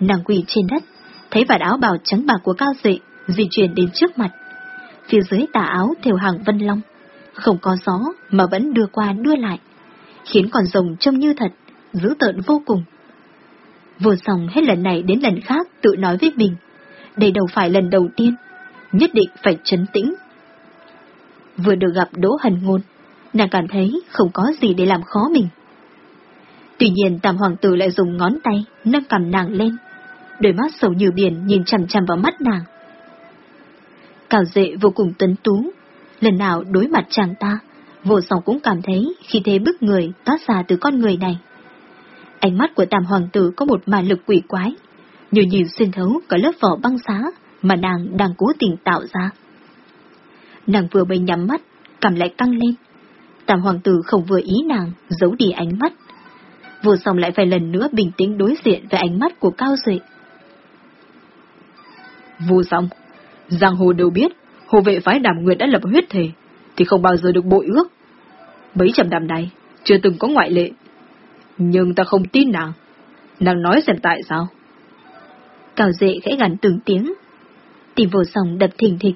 Nàng quỳ trên đất, thấy vạt áo bào trắng bạc của cao dị di chuyển đến trước mặt. Phía dưới tà áo theo hàng vân long, không có gió mà vẫn đưa qua đưa lại, khiến con rồng trông như thật, dữ tợn vô cùng. Vô song hết lần này đến lần khác tự nói với mình, đây đâu phải lần đầu tiên, nhất định phải chấn tĩnh. Vừa được gặp Đỗ Hần Ngôn, nàng cảm thấy không có gì để làm khó mình. Tuy nhiên tam hoàng tử lại dùng ngón tay nâng cầm nàng lên, đôi mắt sầu như biển nhìn chằm chằm vào mắt nàng. Cào dệ vô cùng tấn tú, lần nào đối mặt chàng ta, vô song cũng cảm thấy khi thế bức người toát ra từ con người này. Ánh mắt của tam hoàng tử có một màn lực quỷ quái, như nhìn xuyên thấu cả lớp vỏ băng xá mà nàng đang cố tình tạo ra. Nàng vừa mới nhắm mắt, cảm lại căng lên. Tam hoàng tử không vừa ý nàng, giấu đi ánh mắt. Vô song lại phải lần nữa bình tĩnh đối diện với ánh mắt của Cao dệ. Vô song, giang hồ đều biết, hồ vệ phái đàm nguyệt đã lập huyết thể, thì không bao giờ được bội ước. Mấy trầm đàm này, chưa từng có ngoại lệ. Nhưng ta không tin nàng. Nàng nói xem tại sao. cào dệ khẽ gắn từng tiếng. Tìm vô song đập thình thịch.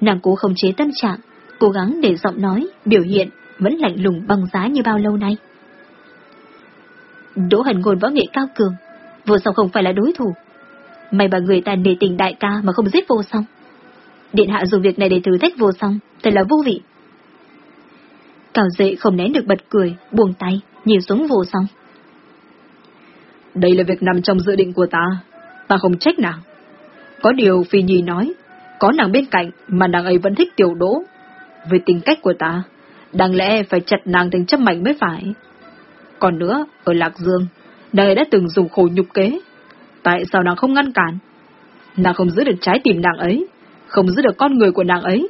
Nàng cố không chế tâm trạng, cố gắng để giọng nói, biểu hiện, vẫn lạnh lùng băng giá như bao lâu nay. Đỗ hần ngôn võ nghệ cao cường, vô song không phải là đối thủ. May mà người ta nề tình đại ca mà không giết vô song. Điện hạ dùng việc này để thử thách vô song, thật là vô vị. cào dệ không nén được bật cười, buông tay, nhìn xuống vô song. Đây là việc nằm trong dự định của ta, ta không trách nàng. Có điều Phi Nhi nói, có nàng bên cạnh mà nàng ấy vẫn thích tiểu đỗ. Về tính cách của ta, đáng lẽ phải chặt nàng thành chấp mạnh mới phải. Còn nữa, ở Lạc Dương, nàng ấy đã từng dùng khổ nhục kế. Tại sao nàng không ngăn cản? Nàng không giữ được trái tim nàng ấy, không giữ được con người của nàng ấy.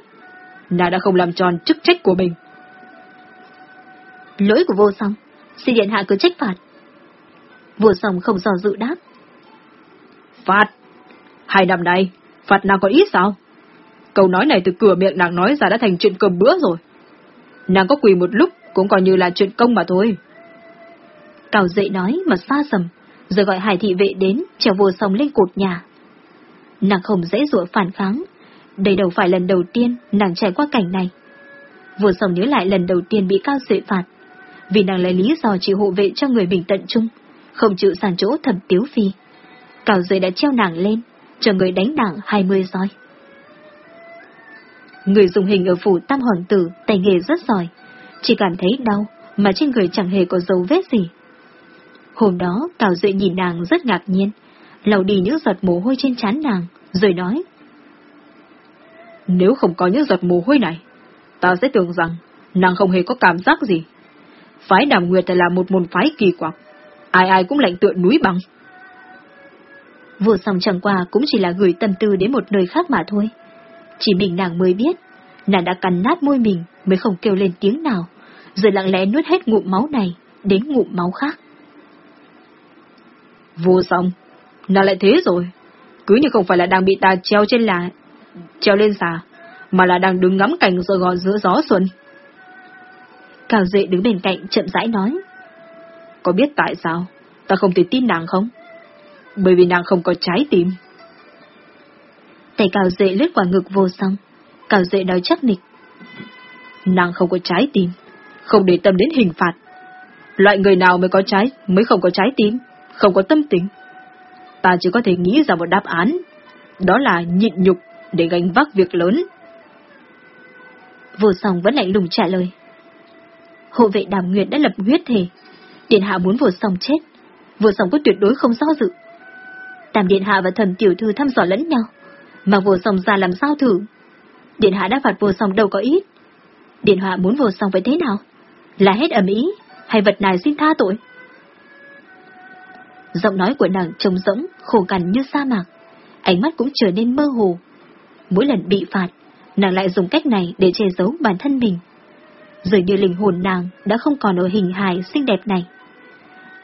Nàng đã không làm tròn chức trách của mình. Lỗi của vô song, xin điện hạ cứ trách phạt. Vô song không dò dự đáp. Phạt? Hai năm nay, phạt nàng còn ít sao? Câu nói này từ cửa miệng nàng nói ra đã thành chuyện cơm bữa rồi. Nàng có quỳ một lúc cũng coi như là chuyện công mà thôi. Cao dậy nói mà xa sầm, rồi gọi hải thị vệ đến, trèo vô sông lên cột nhà. Nàng không dễ dụa phản kháng, đây đâu phải lần đầu tiên nàng trải qua cảnh này. Vô sông nhớ lại lần đầu tiên bị cao dậy phạt, vì nàng lấy lý do chỉ hộ vệ cho người mình tận trung, không chịu sàn chỗ thẩm tiếu phi. Cao dưới đã treo nàng lên, chờ người đánh nàng hai mươi roi. Người dùng hình ở phủ tam hoàng tử tay nghề rất giỏi, chỉ cảm thấy đau mà trên người chẳng hề có dấu vết gì. Hôm đó, Cao Duệ nhìn nàng rất ngạc nhiên, lau đi những giọt mồ hôi trên trán nàng, rồi nói. Nếu không có những giọt mồ hôi này, ta sẽ tưởng rằng nàng không hề có cảm giác gì. Phái Đàm Nguyệt là một môn phái kỳ quặc, ai ai cũng lạnh tựa núi bằng. Vừa xong chẳng qua cũng chỉ là gửi tâm tư đến một nơi khác mà thôi. Chỉ mình nàng mới biết, nàng đã cắn nát môi mình mới không kêu lên tiếng nào, rồi lặng lẽ nuốt hết ngụm máu này đến ngụm máu khác. Vô song, nào lại thế rồi. Cứ như không phải là đang bị ta treo trên là... treo lên xà, mà là đang đứng ngắm cảnh rồi gọi giữa gió xuân. Cao Duệ đứng bên cạnh chậm rãi nói. Có biết tại sao ta không thể tin nàng không? Bởi vì nàng không có trái tim. Tay Cao Duệ lướt qua ngực vô song. Cao Duệ nói chắc nịch. Nàng không có trái tim, không để tâm đến hình phạt. Loại người nào mới có trái, mới không có trái tim, không có tâm tính, Ta chỉ có thể nghĩ ra một đáp án, đó là nhịn nhục để gánh vác việc lớn. Vô song vẫn lạnh lùng trả lời. Hộ vệ đàm nguyệt đã lập huyết thề, Điện hạ muốn vô song chết. Vô song có tuyệt đối không do dự. Tam điện hạ và thần tiểu thư thăm dò lẫn nhau. Mà vô song ra làm sao thử. Điện hạ đã phạt vô song đâu có ít. Điện hạ muốn vô song phải thế nào? Là hết ẩm ý, hay vật này xin tha tội? Giọng nói của nàng trông rỗng, khổ cằn như sa mạc. Ánh mắt cũng trở nên mơ hồ. Mỗi lần bị phạt, nàng lại dùng cách này để che giấu bản thân mình. Dường như linh hồn nàng đã không còn ở hình hài xinh đẹp này.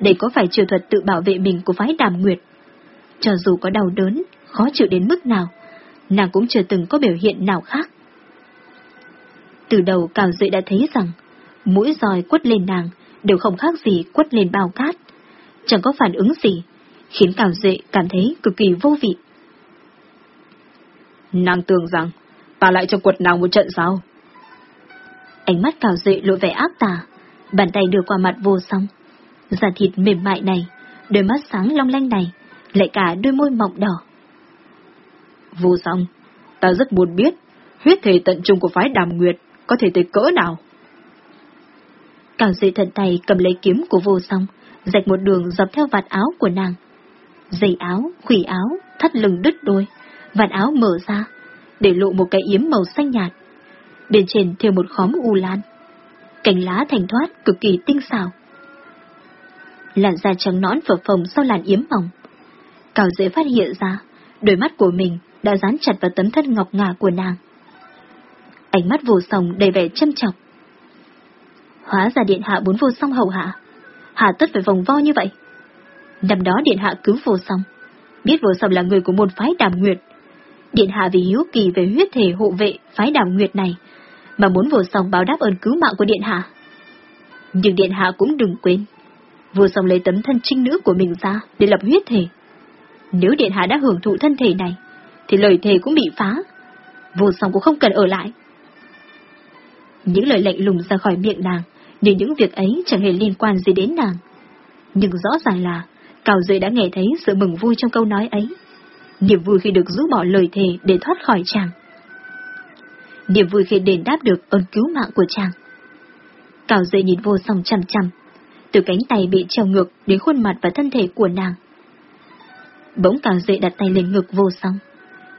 Đây có phải chiều thuật tự bảo vệ mình của phái đàm nguyệt? Cho dù có đau đớn, khó chịu đến mức nào, nàng cũng chưa từng có biểu hiện nào khác. Từ đầu Cào Duệ đã thấy rằng, mũi roi quất lên nàng đều không khác gì quất lên bao cát. Chẳng có phản ứng gì, khiến Cào Duệ cảm thấy cực kỳ vô vị. Nàng tưởng rằng, ta lại cho quật nàng một trận sao? Ánh mắt Cào Duệ lộ vẻ ác tà, bàn tay đưa qua mặt vô song. Da thịt mềm mại này, đôi mắt sáng long lanh này, lại cả đôi môi mọng đỏ. Vô song, ta rất muốn biết, huyết thể tận trung của phái đàm nguyệt có thể tới cỡ nào. Càng dây thận tay cầm lấy kiếm của vô song, rạch một đường dọc theo vạt áo của nàng. Dây áo, khủy áo, thắt lưng đứt đôi, vạt áo mở ra, để lộ một cái yếm màu xanh nhạt. Bên trên thêu một khóm u lan. Cành lá thành thoát cực kỳ tinh xảo. Làn da trắng nõn phở phồng sau làn yếm mỏng. cào dễ phát hiện ra, đôi mắt của mình đã dán chặt vào tấm thân ngọc ngà của nàng. Ánh mắt vô sòng đầy vẻ châm chọc. Hóa ra điện hạ muốn vô song hậu hạ. Hà tất phải vòng vo như vậy. Năm đó điện hạ cứu vô song. Biết vô song là người của môn phái đàm nguyệt. Điện hạ vì hiếu kỳ về huyết thể hộ vệ phái đàm nguyệt này, mà muốn vô song báo đáp ơn cứu mạng của điện hạ. Nhưng điện hạ cũng đừng quên, vô song lấy tấm thân trinh nữ của mình ra để lập huyết thể. Nếu điện hạ đã hưởng thụ thân thể này, thì lời thề cũng bị phá. Vô song cũng không cần ở lại. Những lời lệnh lùng ra khỏi miệng nàng, như những việc ấy chẳng hề liên quan gì đến nàng. Nhưng rõ ràng là, Cao Duệ đã nghe thấy sự mừng vui trong câu nói ấy. Niềm vui khi được rũ bỏ lời thề để thoát khỏi chàng. Niềm vui khi đền đáp được ơn cứu mạng của chàng. Cao Duệ nhìn vô song chằm chằm, từ cánh tay bị treo ngược đến khuôn mặt và thân thể của nàng. Bỗng Cao Duệ đặt tay lên ngực vô song.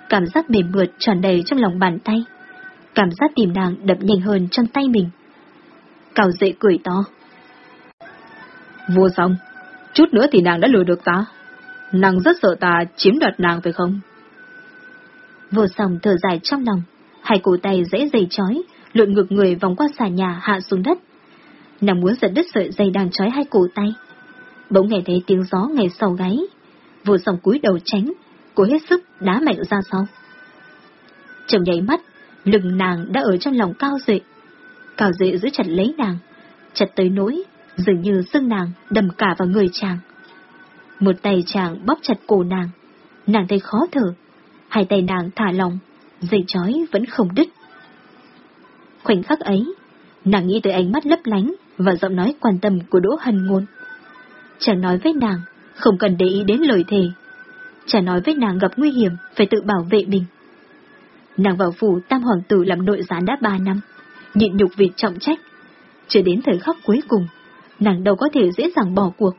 Cảm giác mềm mượt tròn đầy trong lòng bàn tay. Cảm giác tìm nàng đập nhanh hơn trong tay mình. Cao dậy cười to. Vô xong, chút nữa thì nàng đã lừa được ta. Nàng rất sợ ta chiếm đoạt nàng phải không? Vô song thở dài trong lòng, hai cổ tay dễ dây chói, lượn ngược người vòng qua xà nhà hạ xuống đất. Nàng muốn giật đứt sợi dây đang chói hai cổ tay. Bỗng nghe thấy tiếng gió ngày sau gáy. Vô song cúi đầu tránh, cố hết sức đá mạnh ra sau. Trong nháy mắt, lưng nàng đã ở trong lòng cao dậy. Cao duệ giữ chặt lấy nàng, chặt tới nỗi, dường như xương nàng đầm cả vào người chàng. Một tay chàng bóp chặt cổ nàng, nàng thấy khó thở, hai tay nàng thả lòng, dây chói vẫn không đứt. Khoảnh khắc ấy, nàng nghĩ tới ánh mắt lấp lánh và giọng nói quan tâm của Đỗ Hân Ngôn. Chàng nói với nàng, không cần để ý đến lời thề. Chàng nói với nàng gặp nguy hiểm, phải tự bảo vệ mình. Nàng vào phủ tam hoàng tử làm nội gián đã ba năm, nhịn nhục vì trọng trách. Chưa đến thời khắc cuối cùng, nàng đâu có thể dễ dàng bỏ cuộc.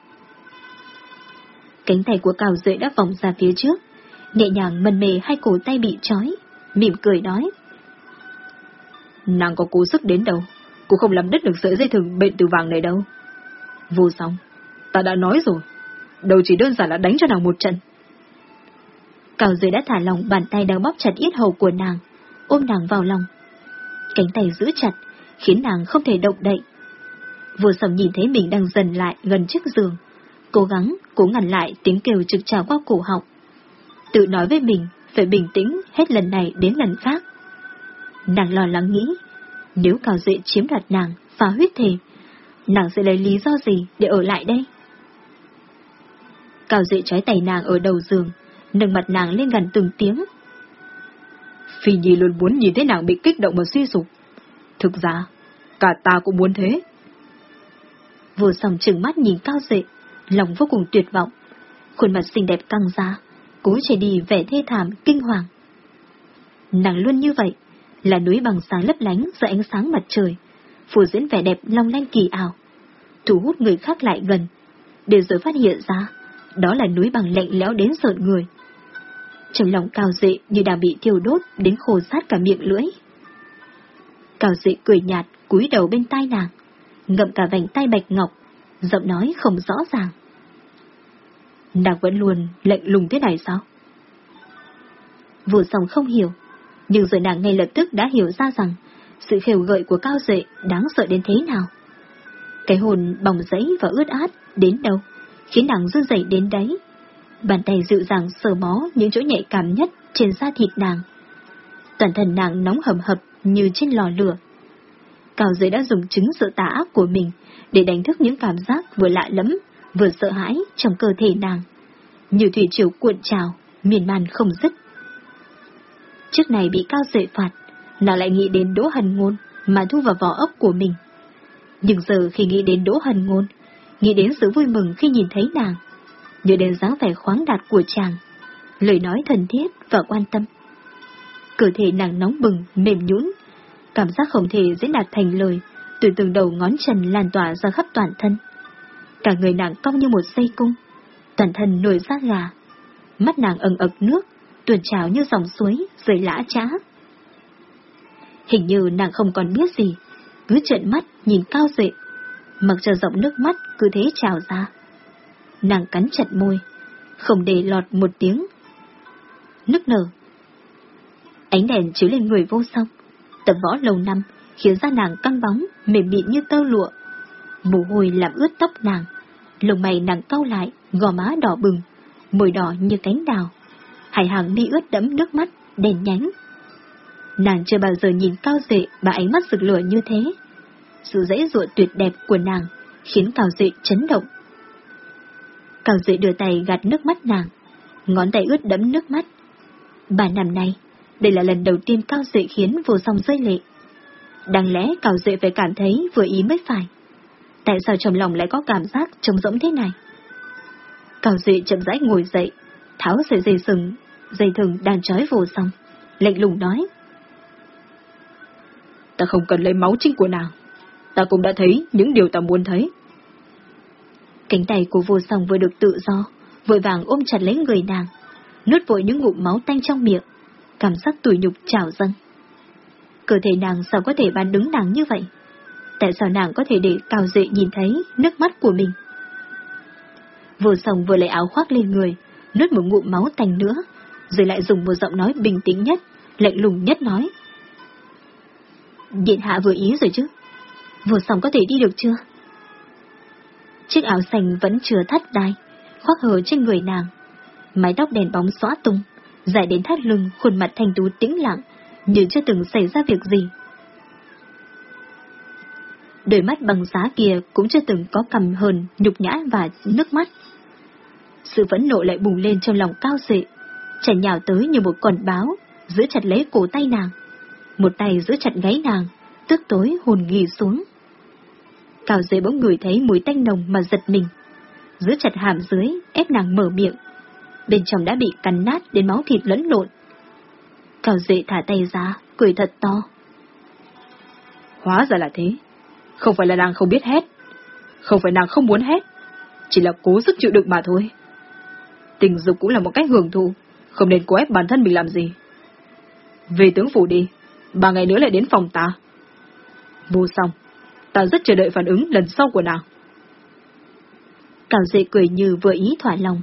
Cánh tay của cào Duệ đã vòng ra phía trước, nhẹ nhàng mân mề hai cổ tay bị trói, mỉm cười nói. Nàng có cố sức đến đâu, cũng không làm đứt được sợi dây thừng bệnh từ vàng này đâu. Vô song, ta đã nói rồi, đâu chỉ đơn giản là đánh cho nàng một trận. cào Duệ đã thả lòng bàn tay đang bóp chặt yết hầu của nàng, ôm nàng vào lòng. Cánh tay giữ chặt, khiến nàng không thể động đậy. Vô sầm nhìn thấy mình đang dần lại gần chiếc giường, cố gắng cố ngăn lại tiếng kêu trực trào qua cổ họng. Tự nói với mình phải bình tĩnh hết lần này đến lần khác. Nàng lo lắng nghĩ, nếu Cao dệ chiếm đoạt nàng, phá huyết thể, nàng sẽ lấy lý do gì để ở lại đây? Cao dệ trái tay nàng ở đầu giường, nâng mặt nàng lên gần từng tiếng. Phi Nhi luôn muốn nhìn thấy nàng bị kích động và suy sụp. Thực ra, cả ta cũng muốn thế. vừa sòng trừng mắt nhìn Cao dệ, lòng vô cùng tuyệt vọng. Khuôn mặt xinh đẹp căng ra, cố che đi vẻ thê thảm, kinh hoàng. Nàng luôn như vậy, là núi bằng sáng lấp lánh dưới ánh sáng mặt trời, phù diễn vẻ đẹp long lanh kỳ ảo, thu hút người khác lại gần, để rồi phát hiện ra, đó là núi bằng lạnh lẽo đến sợn người. Trong lòng cao dệ như đang bị thiêu đốt đến khô sát cả miệng lưỡi. Cao dệ cười nhạt, cúi đầu bên tai nàng, ngậm cả vành tay bạch ngọc, giọng nói không rõ ràng. Nàng vẫn luôn lệnh lùng thế này sao? Vô xong không hiểu, nhưng rồi nàng ngay lập tức đã hiểu ra rằng sự khều gợi của cao dệ đáng sợ đến thế nào. Cái hồn bỏng giấy và ướt át đến đâu, khiến nàng run rẩy đến đấy. Bàn tay dịu dàng sờ mó những chỗ nhạy cảm nhất trên da thịt nàng. Toàn thân nàng nóng hầm hập như trên lò lửa. Cao giới đã dùng chứng sự tà ác của mình để đánh thức những cảm giác vừa lạ lẫm, vừa sợ hãi trong cơ thể nàng. Như thủy triều cuộn trào, miền man không dứt. Trước này bị cao giới phạt, nàng lại nghĩ đến Đỗ Hần Ngôn mà thu vào vỏ ốc của mình. Nhưng giờ khi nghĩ đến Đỗ Hần Ngôn, nghĩ đến sự vui mừng khi nhìn thấy nàng, nhớ đến dáng vẻ khoáng đạt của chàng, lời nói thân thiết và quan tâm. Cơ thể nàng nóng bừng, mềm nhũn, cảm giác không thể diễn đạt thành lời, từ từng đầu ngón chân lan tỏa ra khắp toàn thân. Cả người nàng cong như một dây cung, toàn thân nổi da gà, mắt nàng ẩn ực nước, tuần trào như dòng suối, rơi lã trá. Hình như nàng không còn biết gì, cứ trợn mắt nhìn cao dệ, mặc cho giọng nước mắt cứ thế trào ra. Nàng cắn chặt môi, không để lọt một tiếng. Nức nở. Ánh đèn chiếu lên người vô song, Tập võ lâu năm khiến da nàng căng bóng, mềm mịn như tơ lụa. Mồ hôi làm ướt tóc nàng, lông mày nàng cau lại, gò má đỏ bừng, môi đỏ như cánh đào. Hải hàng mi ướt đẫm nước mắt, đèn nhánh. Nàng chưa bao giờ nhìn cao dệ và ánh mắt rực lửa như thế. Sự dễ dụa tuyệt đẹp của nàng khiến cao dệ chấn động. Cao dệ đưa tay gạt nước mắt nàng, ngón tay ướt đẫm nước mắt. Bà năm nay, đây là lần đầu tiên cao dệ khiến vô song rơi lệ. Đáng lẽ cao dệ phải cảm thấy vừa ý mới phải. Tại sao trong lòng lại có cảm giác trống rỗng thế này? Cao dệ chậm rãi ngồi dậy, tháo sợi dây sừng, dây thừng đàn trói vô song, lạnh lùng nói. Ta không cần lấy máu chính của nàng. Ta cũng đã thấy những điều ta muốn thấy. Cánh tay của vô song vừa được tự do, vội vàng ôm chặt lấy người nàng, nuốt vội những ngụm máu tanh trong miệng, cảm giác tủi nhục trào dâng. Cơ thể nàng sao có thể bán đứng nàng như vậy? Tại sao nàng có thể để cao dệ nhìn thấy nước mắt của mình? Vô song vừa lấy áo khoác lên người, nuốt một ngụm máu tanh nữa, rồi lại dùng một giọng nói bình tĩnh nhất, lạnh lùng nhất nói. Điện hạ vừa ý rồi chứ? Vô song có thể đi được chưa? Chiếc áo xanh vẫn chưa thắt đai, khoác hờ trên người nàng. Mái tóc đèn bóng xóa tung, dài đến thắt lưng, khuôn mặt thanh tú tĩnh lặng, như chưa từng xảy ra việc gì. Đôi mắt bằng giá kia cũng chưa từng có cầm hờn, nhục nhã và nước mắt. Sự vẫn nộ lại bùng lên trong lòng cao dệ, chảy nhào tới như một con báo, giữ chặt lấy cổ tay nàng. Một tay giữ chặt gáy nàng, tức tối hồn nghỉ xuống. Cao dưới bỗng người thấy mùi tanh nồng mà giật mình. Giữ chặt hàm dưới, ép nàng mở miệng. Bên trong đã bị cắn nát đến máu thịt lẫn lộn. Cao dệ thả tay ra, cười thật to. Hóa ra là thế. Không phải là nàng không biết hết. Không phải nàng không muốn hết. Chỉ là cố sức chịu đựng mà thôi. Tình dục cũng là một cách hưởng thụ. Không nên cố ép bản thân mình làm gì. Về tướng phủ đi. Ba ngày nữa lại đến phòng ta. Vô xong. Ta rất chờ đợi phản ứng lần sau của nàng. Cao dệ cười như vừa ý thỏa lòng.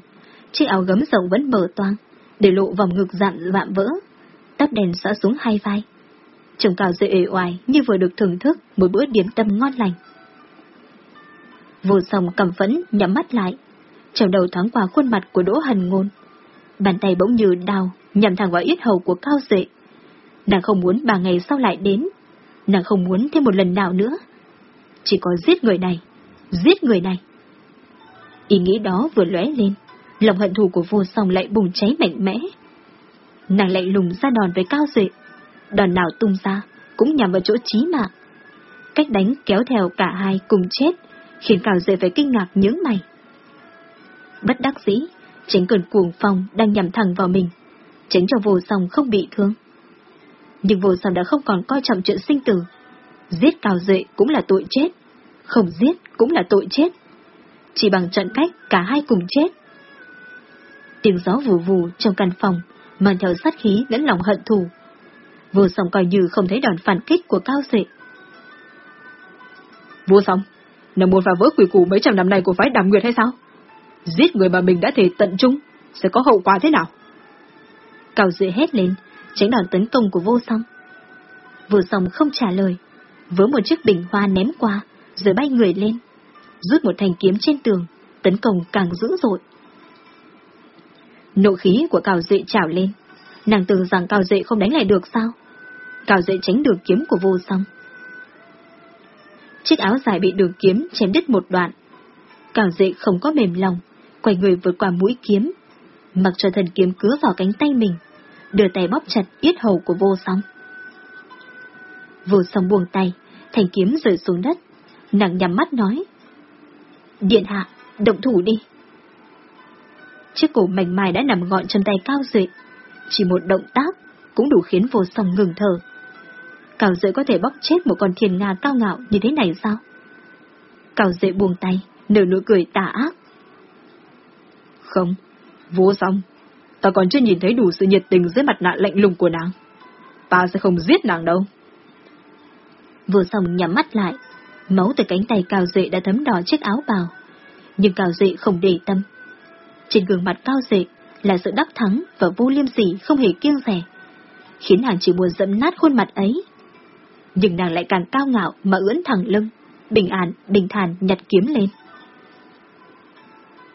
Chiếc áo gấm rộng vẫn mở toang, để lộ vòng ngực dặn vạm vỡ. Tóc đèn xã xuống hai vai. Trông cào dệ ế oài như vừa được thưởng thức một bữa điểm tâm ngon lành. Vô song cầm phẫn nhắm mắt lại, trong đầu thoáng qua khuôn mặt của Đỗ Hần Ngôn. Bàn tay bỗng như đau, nhằm thẳng vào yết hầu của Cao Dệ. Nàng không muốn ba ngày sau lại đến, nàng không muốn thêm một lần nào nữa. Chỉ có giết người này, giết người này. Ý nghĩ đó vừa lóe lên, lòng hận thù của vô song lại bùng cháy mạnh mẽ. Nàng lại lùng ra đòn với Cao Dệ, đòn nào tung ra cũng nhằm vào chỗ chí mạng. Cách đánh kéo theo cả hai cùng chết, khiến Cao Dệ phải kinh ngạc nhướng mày. Bất đắc dĩ, tránh cơn cuồng phong đang nhằm thẳng vào mình, tránh cho vô song không bị thương. Nhưng vô song đã không còn coi trọng chuyện sinh tử. Giết Cao Dệ cũng là tội chết, không giết cũng là tội chết. Chỉ bằng trận cách cả hai cùng chết. Tiếng gió vù vù trong căn phòng, mang theo sát khí lẫn lòng hận thù. Vô song coi như không thấy đòn phản kích của Cao Dệ. Vô song, nàng muốn phá vỡ quỷ củ mấy trăm năm nay của phái đàm nguyệt hay sao? Giết người mà mình đã thể tận trung, sẽ có hậu quả thế nào? Cao Dệ hét lên, tránh đòn tấn công của vô song. Vô song không trả lời, với một chiếc bình hoa ném qua, rồi bay người lên, rút một thanh kiếm trên tường, tấn công càng dữ dội. Nộ khí của Cao Duệ trào lên, nàng tưởng rằng Cao Duệ không đánh lại được sao? Cao Duệ tránh được kiếm của vô song. Chiếc áo dài bị đường kiếm chém đứt một đoạn. Cao Duệ không có mềm lòng, quay người vượt qua mũi kiếm, mặc cho thần kiếm cứa vào cánh tay mình, đưa tay bóp chặt yết hầu của vô song. Vô song buông tay, thành kiếm rơi xuống đất, nàng nhắm mắt nói. Điện hạ, động thủ đi. Chiếc cổ mảnh mai đã nằm gọn trong tay Cao Duệ. Chỉ một động tác cũng đủ khiến vô song ngừng thở. Cao Duệ có thể bóc chết một con thiên nga cao ngạo như thế này sao? Cao Duệ buông tay, nở nụ cười tà ác. Không, vô song. Ta còn chưa nhìn thấy đủ sự nhiệt tình dưới mặt nạ lạnh lùng của nàng. Ta sẽ không giết nàng đâu vừa xong nhắm mắt lại, máu từ cánh tay Cao Duệ đã thấm đỏ chiếc áo bào. Nhưng Cao Duệ không để tâm. Trên gương mặt Cao Duệ là sự đắc thắng và vô liêm sỉ không hề kiêng rẻ, khiến nàng chỉ muốn dẫm nát khuôn mặt ấy. Nhưng nàng lại càng cao ngạo mà ưỡn thẳng lưng, bình an, bình thản nhặt kiếm lên.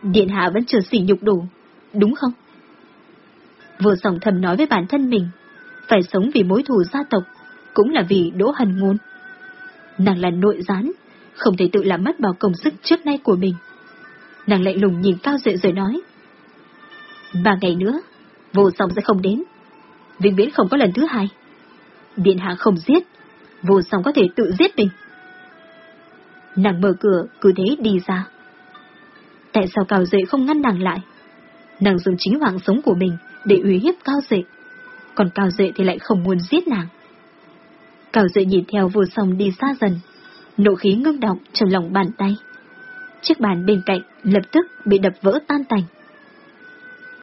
Điện hạ vẫn chưa xỉ nhục đủ, đúng không? vừa sòng thầm nói với bản thân mình, phải sống vì mối thù gia tộc, cũng là vì đỗ hần ngôn. Nàng là nội gián, không thể tự làm mất bao công sức trước nay của mình. Nàng lạnh lùng nhìn Cao dệ rồi nói. Ba ngày nữa, vô song sẽ không đến. Vĩnh viễn không có lần thứ hai. Điện hạ không giết, vô song có thể tự giết mình. Nàng mở cửa, cứ thế đi ra. Tại sao Cao dệ không ngăn nàng lại? Nàng dùng chính mạng sống của mình để uy hiếp Cao dệ, Còn Cao dệ thì lại không muốn giết nàng. Cao Duệ nhìn theo vô sông đi xa dần, nộ khí ngưng động trong lòng bàn tay. Chiếc bàn bên cạnh lập tức bị đập vỡ tan tành.